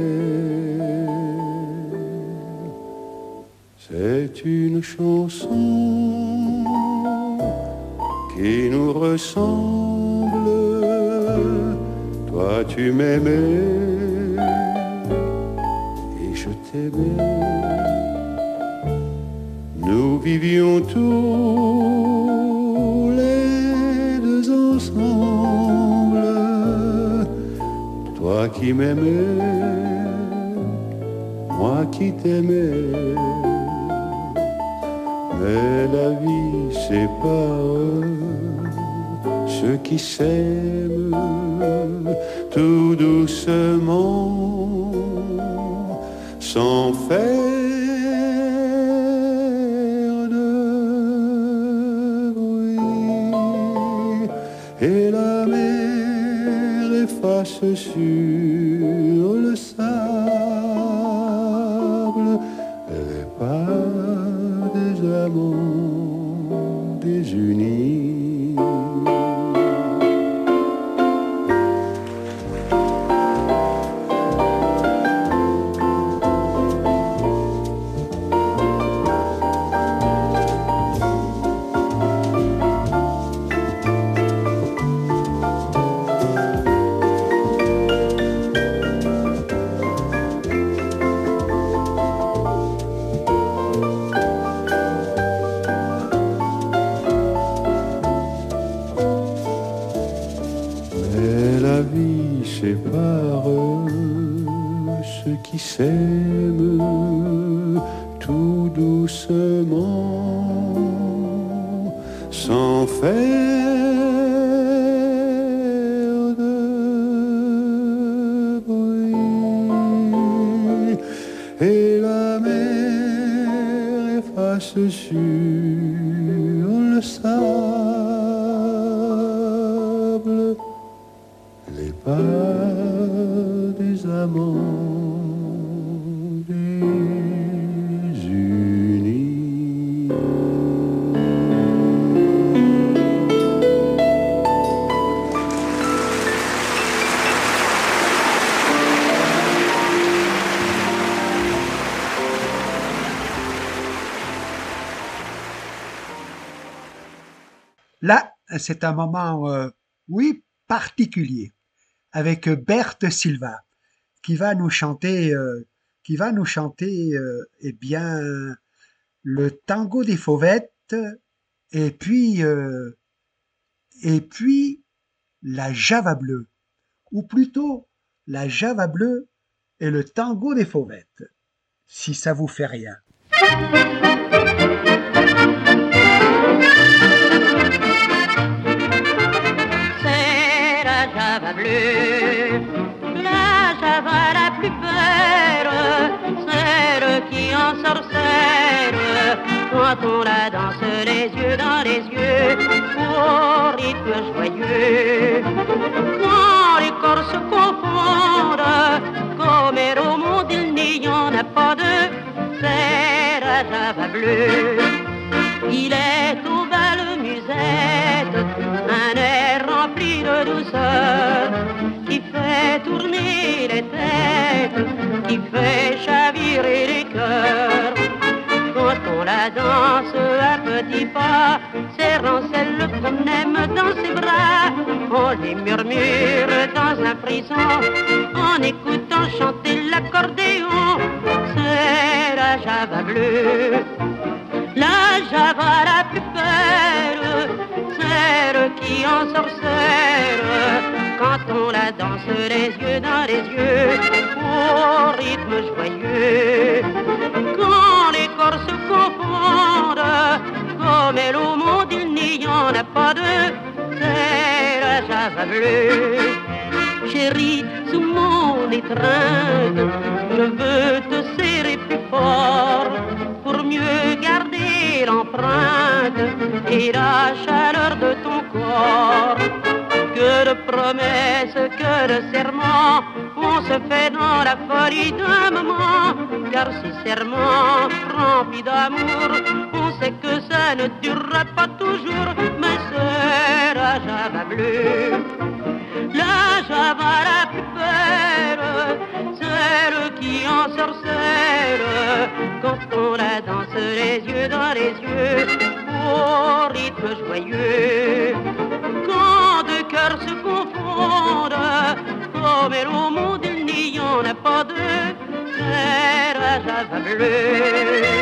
C'est une chanson qui nous ressemble. Toi, tu m'aimais et je t'aimais. Nous vivions tous les deux ensemble. Toi qui m'aimais, moi qui t'aimais. Mais la vie sépare ceux qui s'aiment tout doucement, sans faire efface sur c'est un moment, euh, oui, particulier, avec Berthe Silva, qui va nous chanter, euh, qui va nous chanter, euh, eh bien, le tango des fauvettes, et puis, euh, et puis, la java bleue, ou plutôt la java bleue et le tango des fauvettes, si ça vous fait rien. Quand on la danse les yeux dans les yeux, au rythme joyeux. Quand les corps se confondent, comme au monde il n'y en a pas deux, c'est la java bleue. Il est aux belles musettes, un air rempli de douceur, tourner les têtes, qui fait chavirer les cœurs. Quand on la danse à petits pas, serrant celle qu'on aime dans ses bras, on les murmure dans un frisson, en écoutant chanter l'accordéon, c'est la java bleue. La java la plus belle, celle qui en sorcelle, quand on la danse les yeux dans les yeux, au rythme joyeux. Quand les corps se confondent, comme elle au monde il n'y en a pas deux, c'est la java bleue. Chérie, sous mon étreinte, je veux te serrer plus fort pour mieux garder l'empreinte et la chaleur de ton corps. Que de promesses, que de serments, on se fait dans la folie d'un moment. Car ces serments remplis d'amour, on sait que ça ne durera pas toujours, mais c'est la java bleue. Les yeux dans les yeux, au rythme joyeux. Quand deux cœurs se confondent, comme elle au monde il n'y en a pas deux, c'est la java bleue.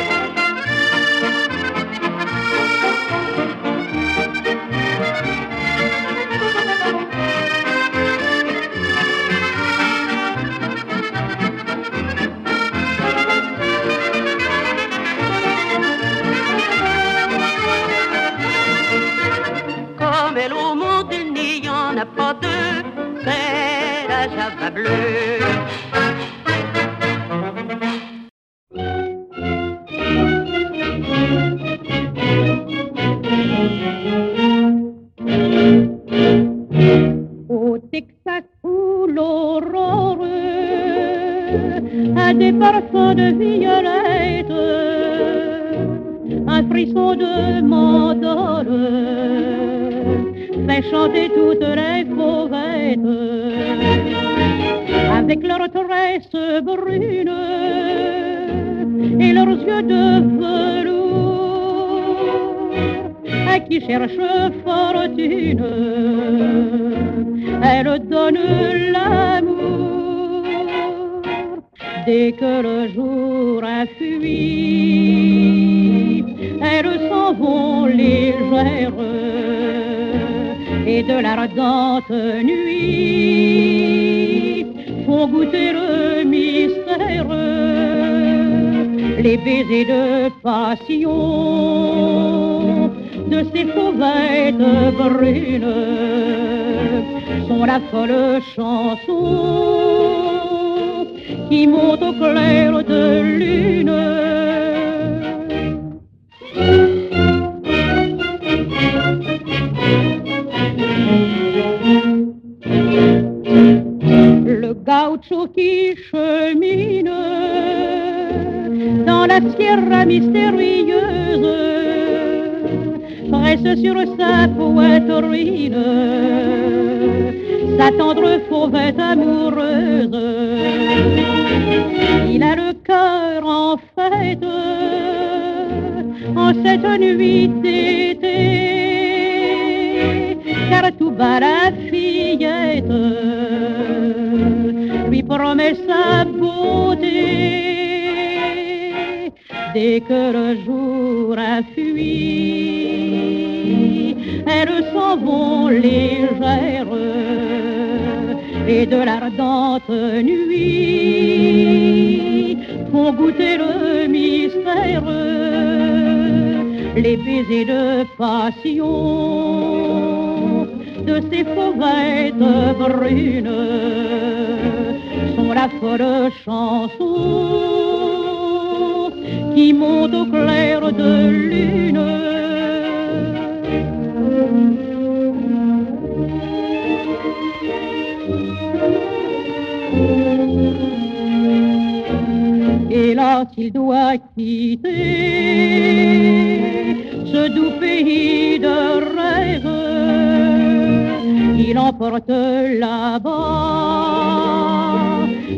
Java pays de rêve, il emporte là-bas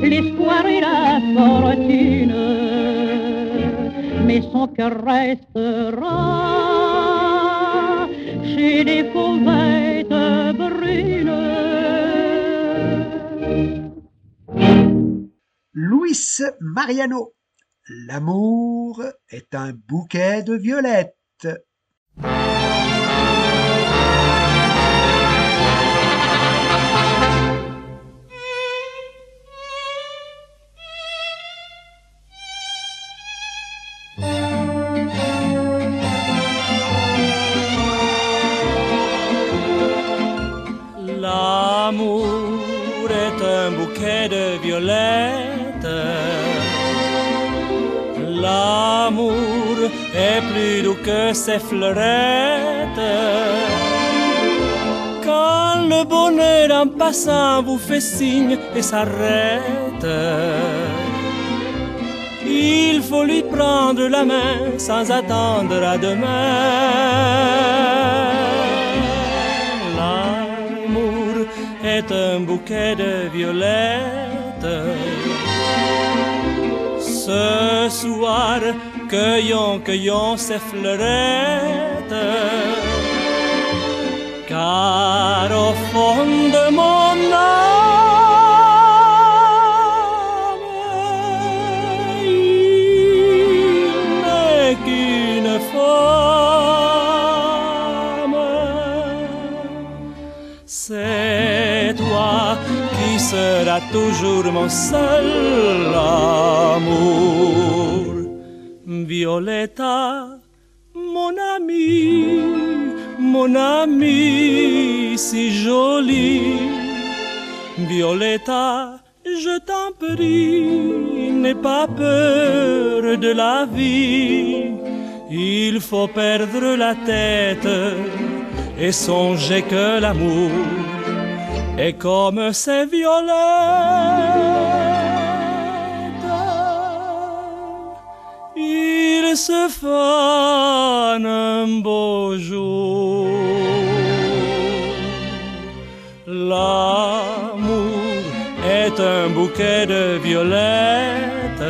l'espoir et la fortune, mais son cœur restera chez les fauvettes brunes. Luis Mariano. L'amour est un bouquet de violettes. L'amour est un bouquet de violettes. Plus doux que ses fleurettes. Quand le bonheur en passant vous fait signe et s'arrête, il faut lui prendre la main sans attendre à demain. L'amour est un bouquet de violettes. Ce soir, cueillons, cueillons ces fleurettes. Car au fond de mon âme, il n'est qu'une femme. C'est toi qui seras toujours mon seul amour. Violetta, mon ami, mon ami si joli. Violetta, je t'en prie, n'aie pas peur de la vie. Il faut perdre la tête et songer que l'amour est comme ces violettes. Il se fane un beau jour. L'amour est un bouquet de violettes.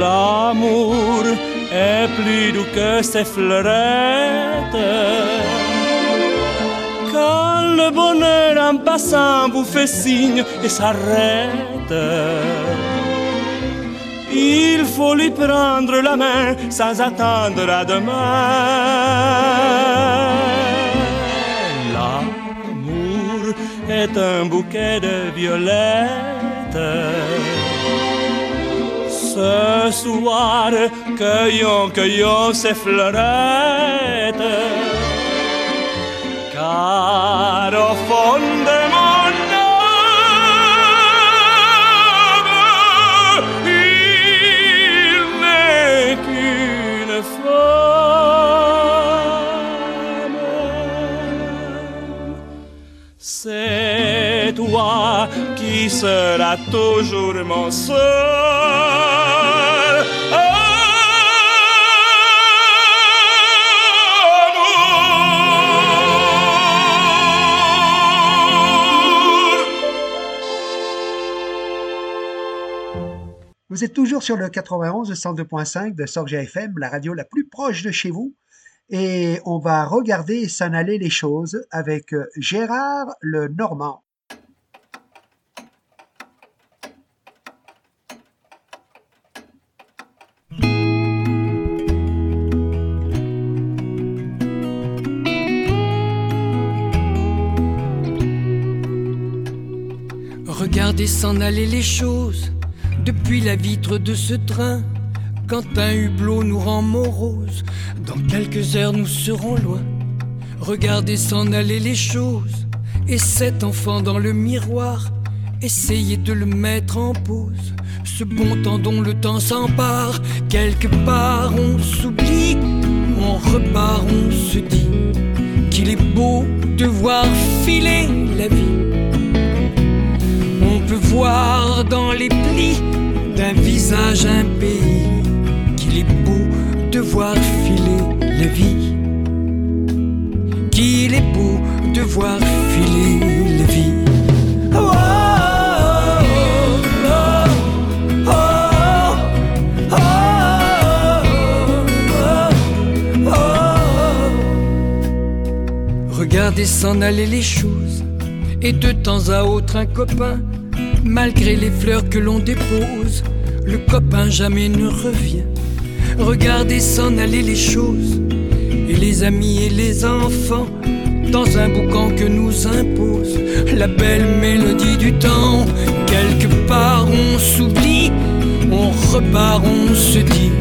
L'amour est plus doux que ses fleurettes. Quand le bonheur en passant vous fait signe et s'arrête, il faut lui prendre la main sans attendre à demain. L'amour est un bouquet de violettes. Ce soir, cueillons, cueillons ces fleurettes, car au fond qui seras toujours mon seul. Vous êtes toujours sur le 91 102.5 de Sorgia FM, la radio la plus proche de chez vous. Et on va regarder s'en aller les choses avec euh, Gérard le Normand. S'en aller les choses depuis la vitre de ce train. Quand un hublot nous rend morose, dans quelques heures nous serons loin. Regardez s'en aller les choses, et cet enfant dans le miroir, essayez de le mettre en pause. Ce bon temps dont le temps s'empare, quelque part on s'oublie, on repart, on se dit qu'il est beau de voir filer la vie. Dans les plis d'un visage un pays qu'il est beau de voir filer la vie. Qu'il est beau de voir filer la vie. Oh, oh, oh, Regardez s'en aller les choses, et de temps à autre un copain Malgré les fleurs que l'on dépose, le copain jamais ne revient. Regardez s'en aller les choses, et les amis et les enfants, dans un boucan que nous impose la belle mélodie du temps. Quelque part on s'oublie, on repart, on se dit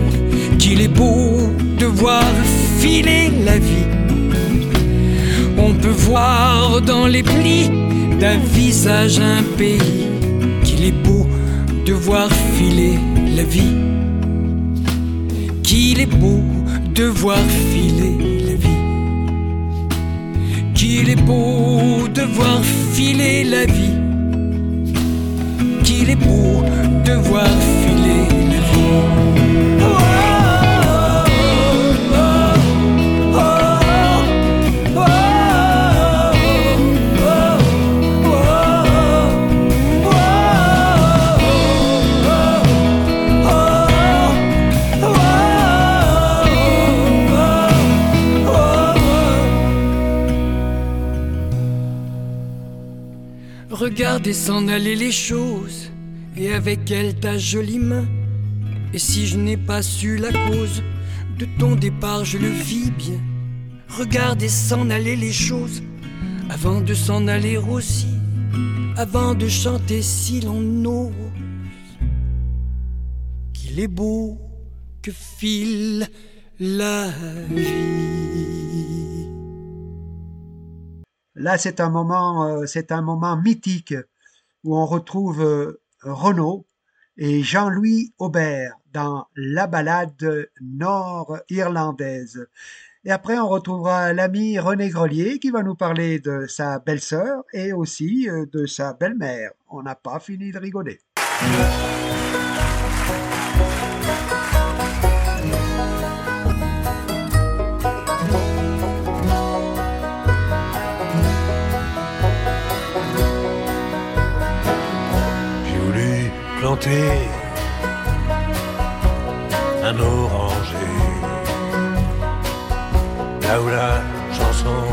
qu'il est beau de voir filer la vie. On peut voir dans les plis d'un visage un pays qu'il est beau de voir filer la vie. Qu'il est beau de voir filer la vie. Qu'il est beau de voir filer la vie. Qu'il est beau de voir filer la vie. Regardez s'en aller les choses, et avec elle ta jolie main. Et si je n'ai pas su la cause de ton départ, je le vis bien. Regardez s'en aller les choses, avant de s'en aller aussi, avant de chanter si l'on ose. Qu'il est beau que file la vie. Là, c'est un moment, euh, c'est un moment mythique où on retrouve euh, Renaud et Jean-Louis Aubert dans la balade nord-irlandaise. Et après, on retrouvera l'ami René Grelier qui va nous parler de sa belle-sœur et aussi euh, de sa belle-mère. On n'a pas fini de rigoler. Un oranger. Là où la chanson.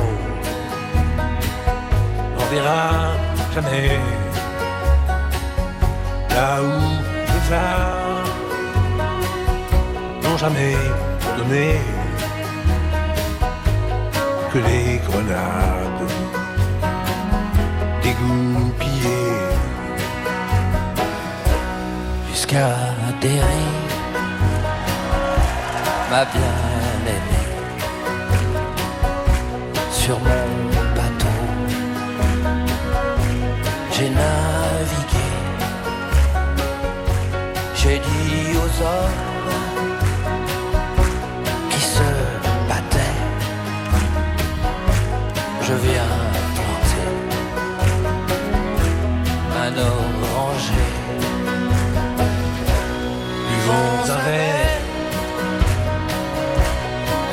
N'en verra jamais, là où les arts n'ont jamais donné que les grenades. Dégoupillées jusqu'à dérive, ma bien-aimée, sur mon bateau, j'ai navigué, j'ai dit aux hommes qui se battaient, je viens Un verre,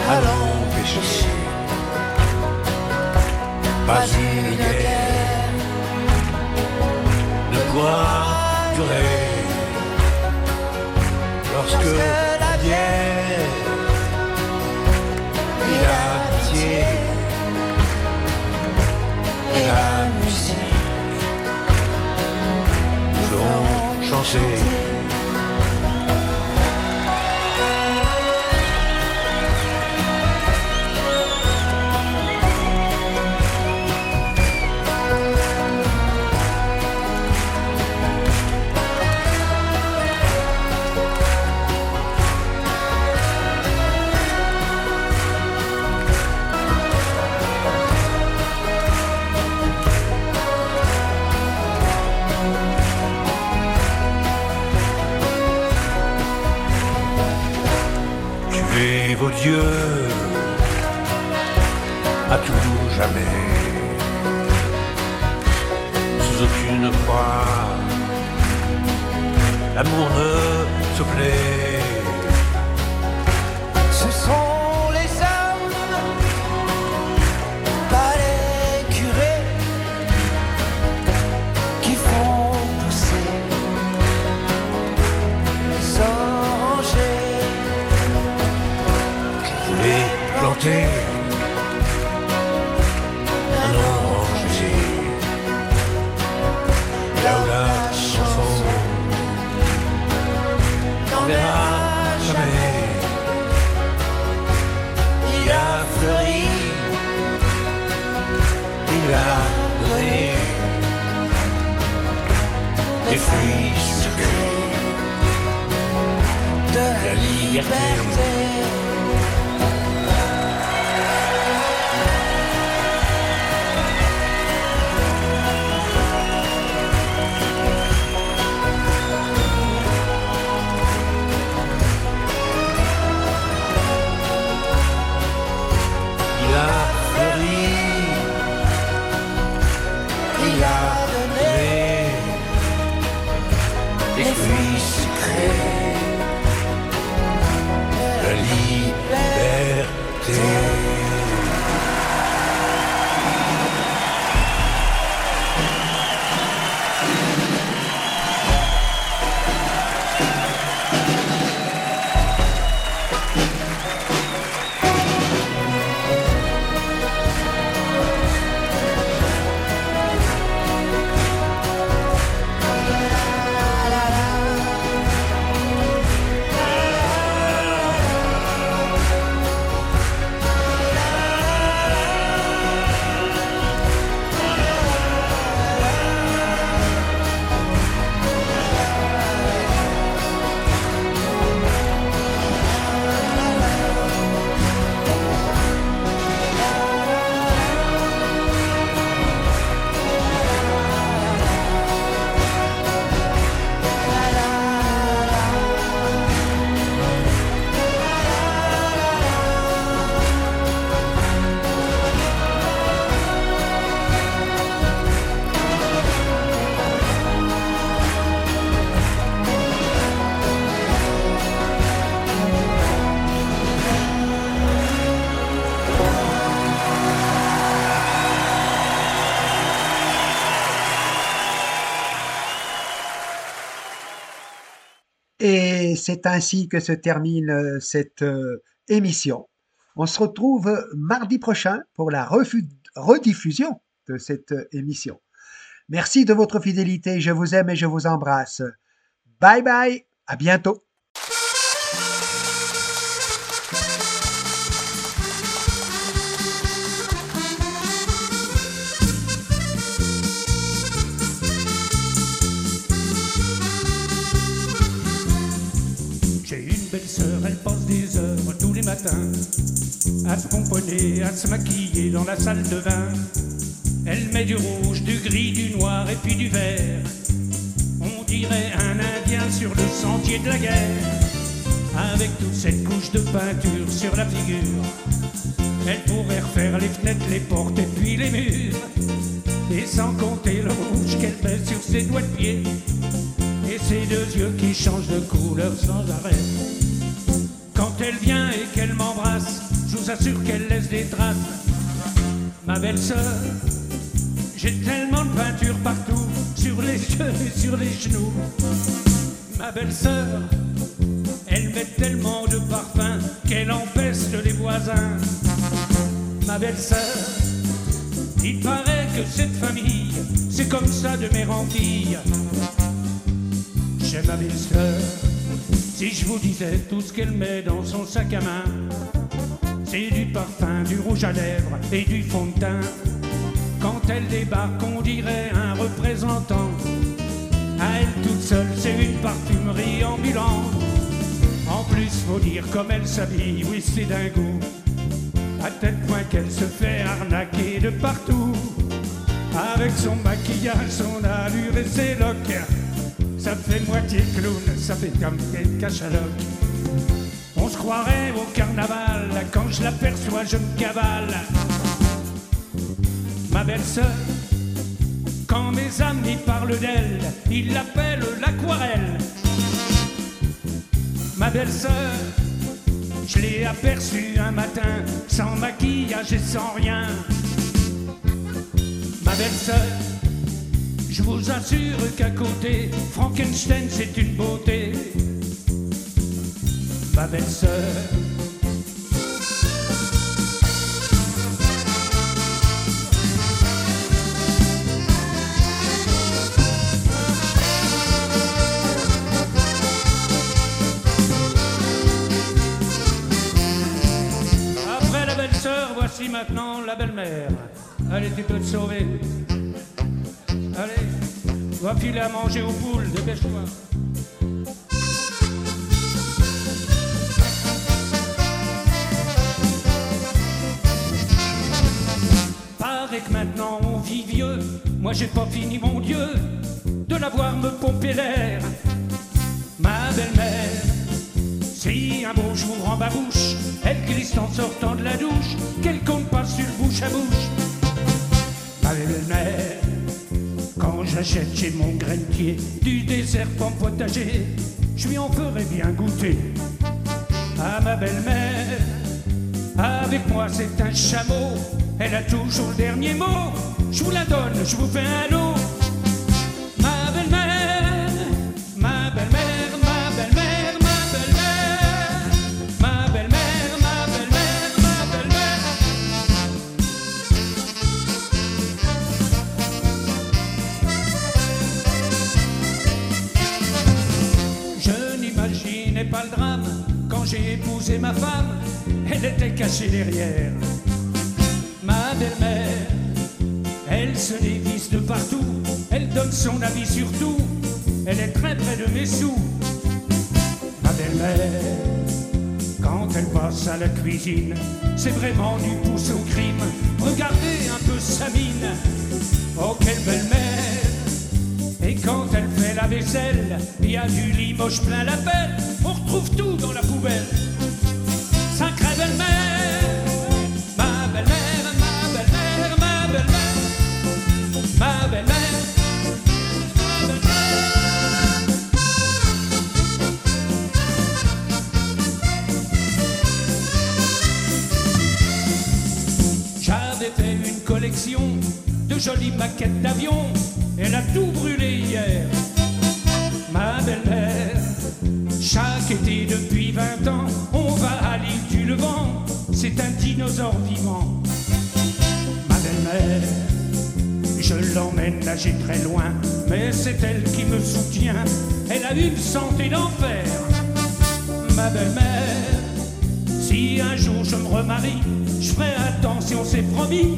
allons pêcher. Pas une guerre. ne pourra durer lorsque la bière et l'amitié et la musique. Nous feront chanter. Vos dieux. À tout jamais. Sous aucune foi l'amour ne se plaît la liberté. Il a fleuri, c'est ainsi que se termine euh, cette euh, émission. On se retrouve mardi prochain pour la rediffusion de cette euh, émission. Merci de votre fidélité. Je vous aime et je vous embrasse. Bye bye. À bientôt. À se pomponner, à se maquiller dans la salle de bain. Elle met du rouge, du gris, du noir et puis du vert. On dirait un Indien sur le sentier de la guerre. Avec toute cette couche de peinture sur la figure, elle pourrait refaire les fenêtres, les portes et puis les murs. Et sans compter le rouge qu'elle met sur ses doigts de pied. Et ses deux yeux qui changent de couleur sans arrêt. Quand elle vient et qu'elle m'embrasse, je vous assure qu'elle laisse des traces. Ma belle-sœur, j'ai tellement de peinture partout, sur les yeux et sur les genoux. Ma belle-sœur, elle met tellement de parfum qu'elle empeste les voisins. Ma belle-sœur, il paraît que cette famille, c'est comme ça de mes rentilles. J'ai ma belle-sœur, si je vous disais tout ce qu'elle met dans son sac à main, c'est du parfum, du rouge à lèvres et du fond de teint. Quand elle débarque, on dirait un représentant. À elle toute seule, c'est une parfumerie ambulante. En plus, faut dire comme elle s'habille, oui, c'est d'un goût. À tel point qu'elle se fait arnaquer de partout. Avec son maquillage, son allure et ses locks. Ça fait moitié clown, ça fait comme quel cachaloc. On se croirait au carnaval, quand je l'aperçois, je me cavale. Ma belle-sœur, quand mes amis parlent d'elle, ils l'appellent l'aquarelle. Ma belle-sœur, je l'ai aperçue un matin, sans maquillage et sans rien. Ma belle-sœur, je vous assure qu'à côté, Frankenstein c'est une beauté. Ma belle-sœur, Après la belle-sœur, voici maintenant la belle-mère. Allez, tu peux te sauver. Va filer à manger aux poules, dépêche-toi. Paraît que maintenant on vit vieux. Moi j'ai pas fini, mon Dieu, de la voir me pomper l'air. Ma belle-mère, si un beau jour en babouche, elle glisse en sortant de la douche, qu'elle compte pas sur le bouche à bouche. Ma belle-mère, j'achète chez mon grainier du dessert en potager, je lui en ferai bien goûter. À ma belle-mère, avec moi c'est un chameau, elle a toujours le dernier mot. Je vous la donne, je vous fais un lot. Derrière. Ma belle-mère, elle se dévisse de partout. Elle donne son avis sur tout. Elle est très près de mes sous. Ma belle-mère, quand elle passe à la cuisine, c'est vraiment du pouce au crime. Regardez un peu sa mine. Oh, quelle belle-mère! Et quand elle fait la vaisselle, il y a du limoges plein la pelle. On retrouve tout dans la poubelle. Maquettes d'avions. Elle a tout brûlé hier. Ma belle-mère, chaque été depuis 20 ans, on va à l'île du Levant. C'est un dinosaure vivant. Ma belle-mère, je l'emmène nager très loin, mais c'est elle qui me soutient. Elle a une santé d'enfer. Ma belle-mère, si un jour je me remarie, je ferai attention, c'est promis.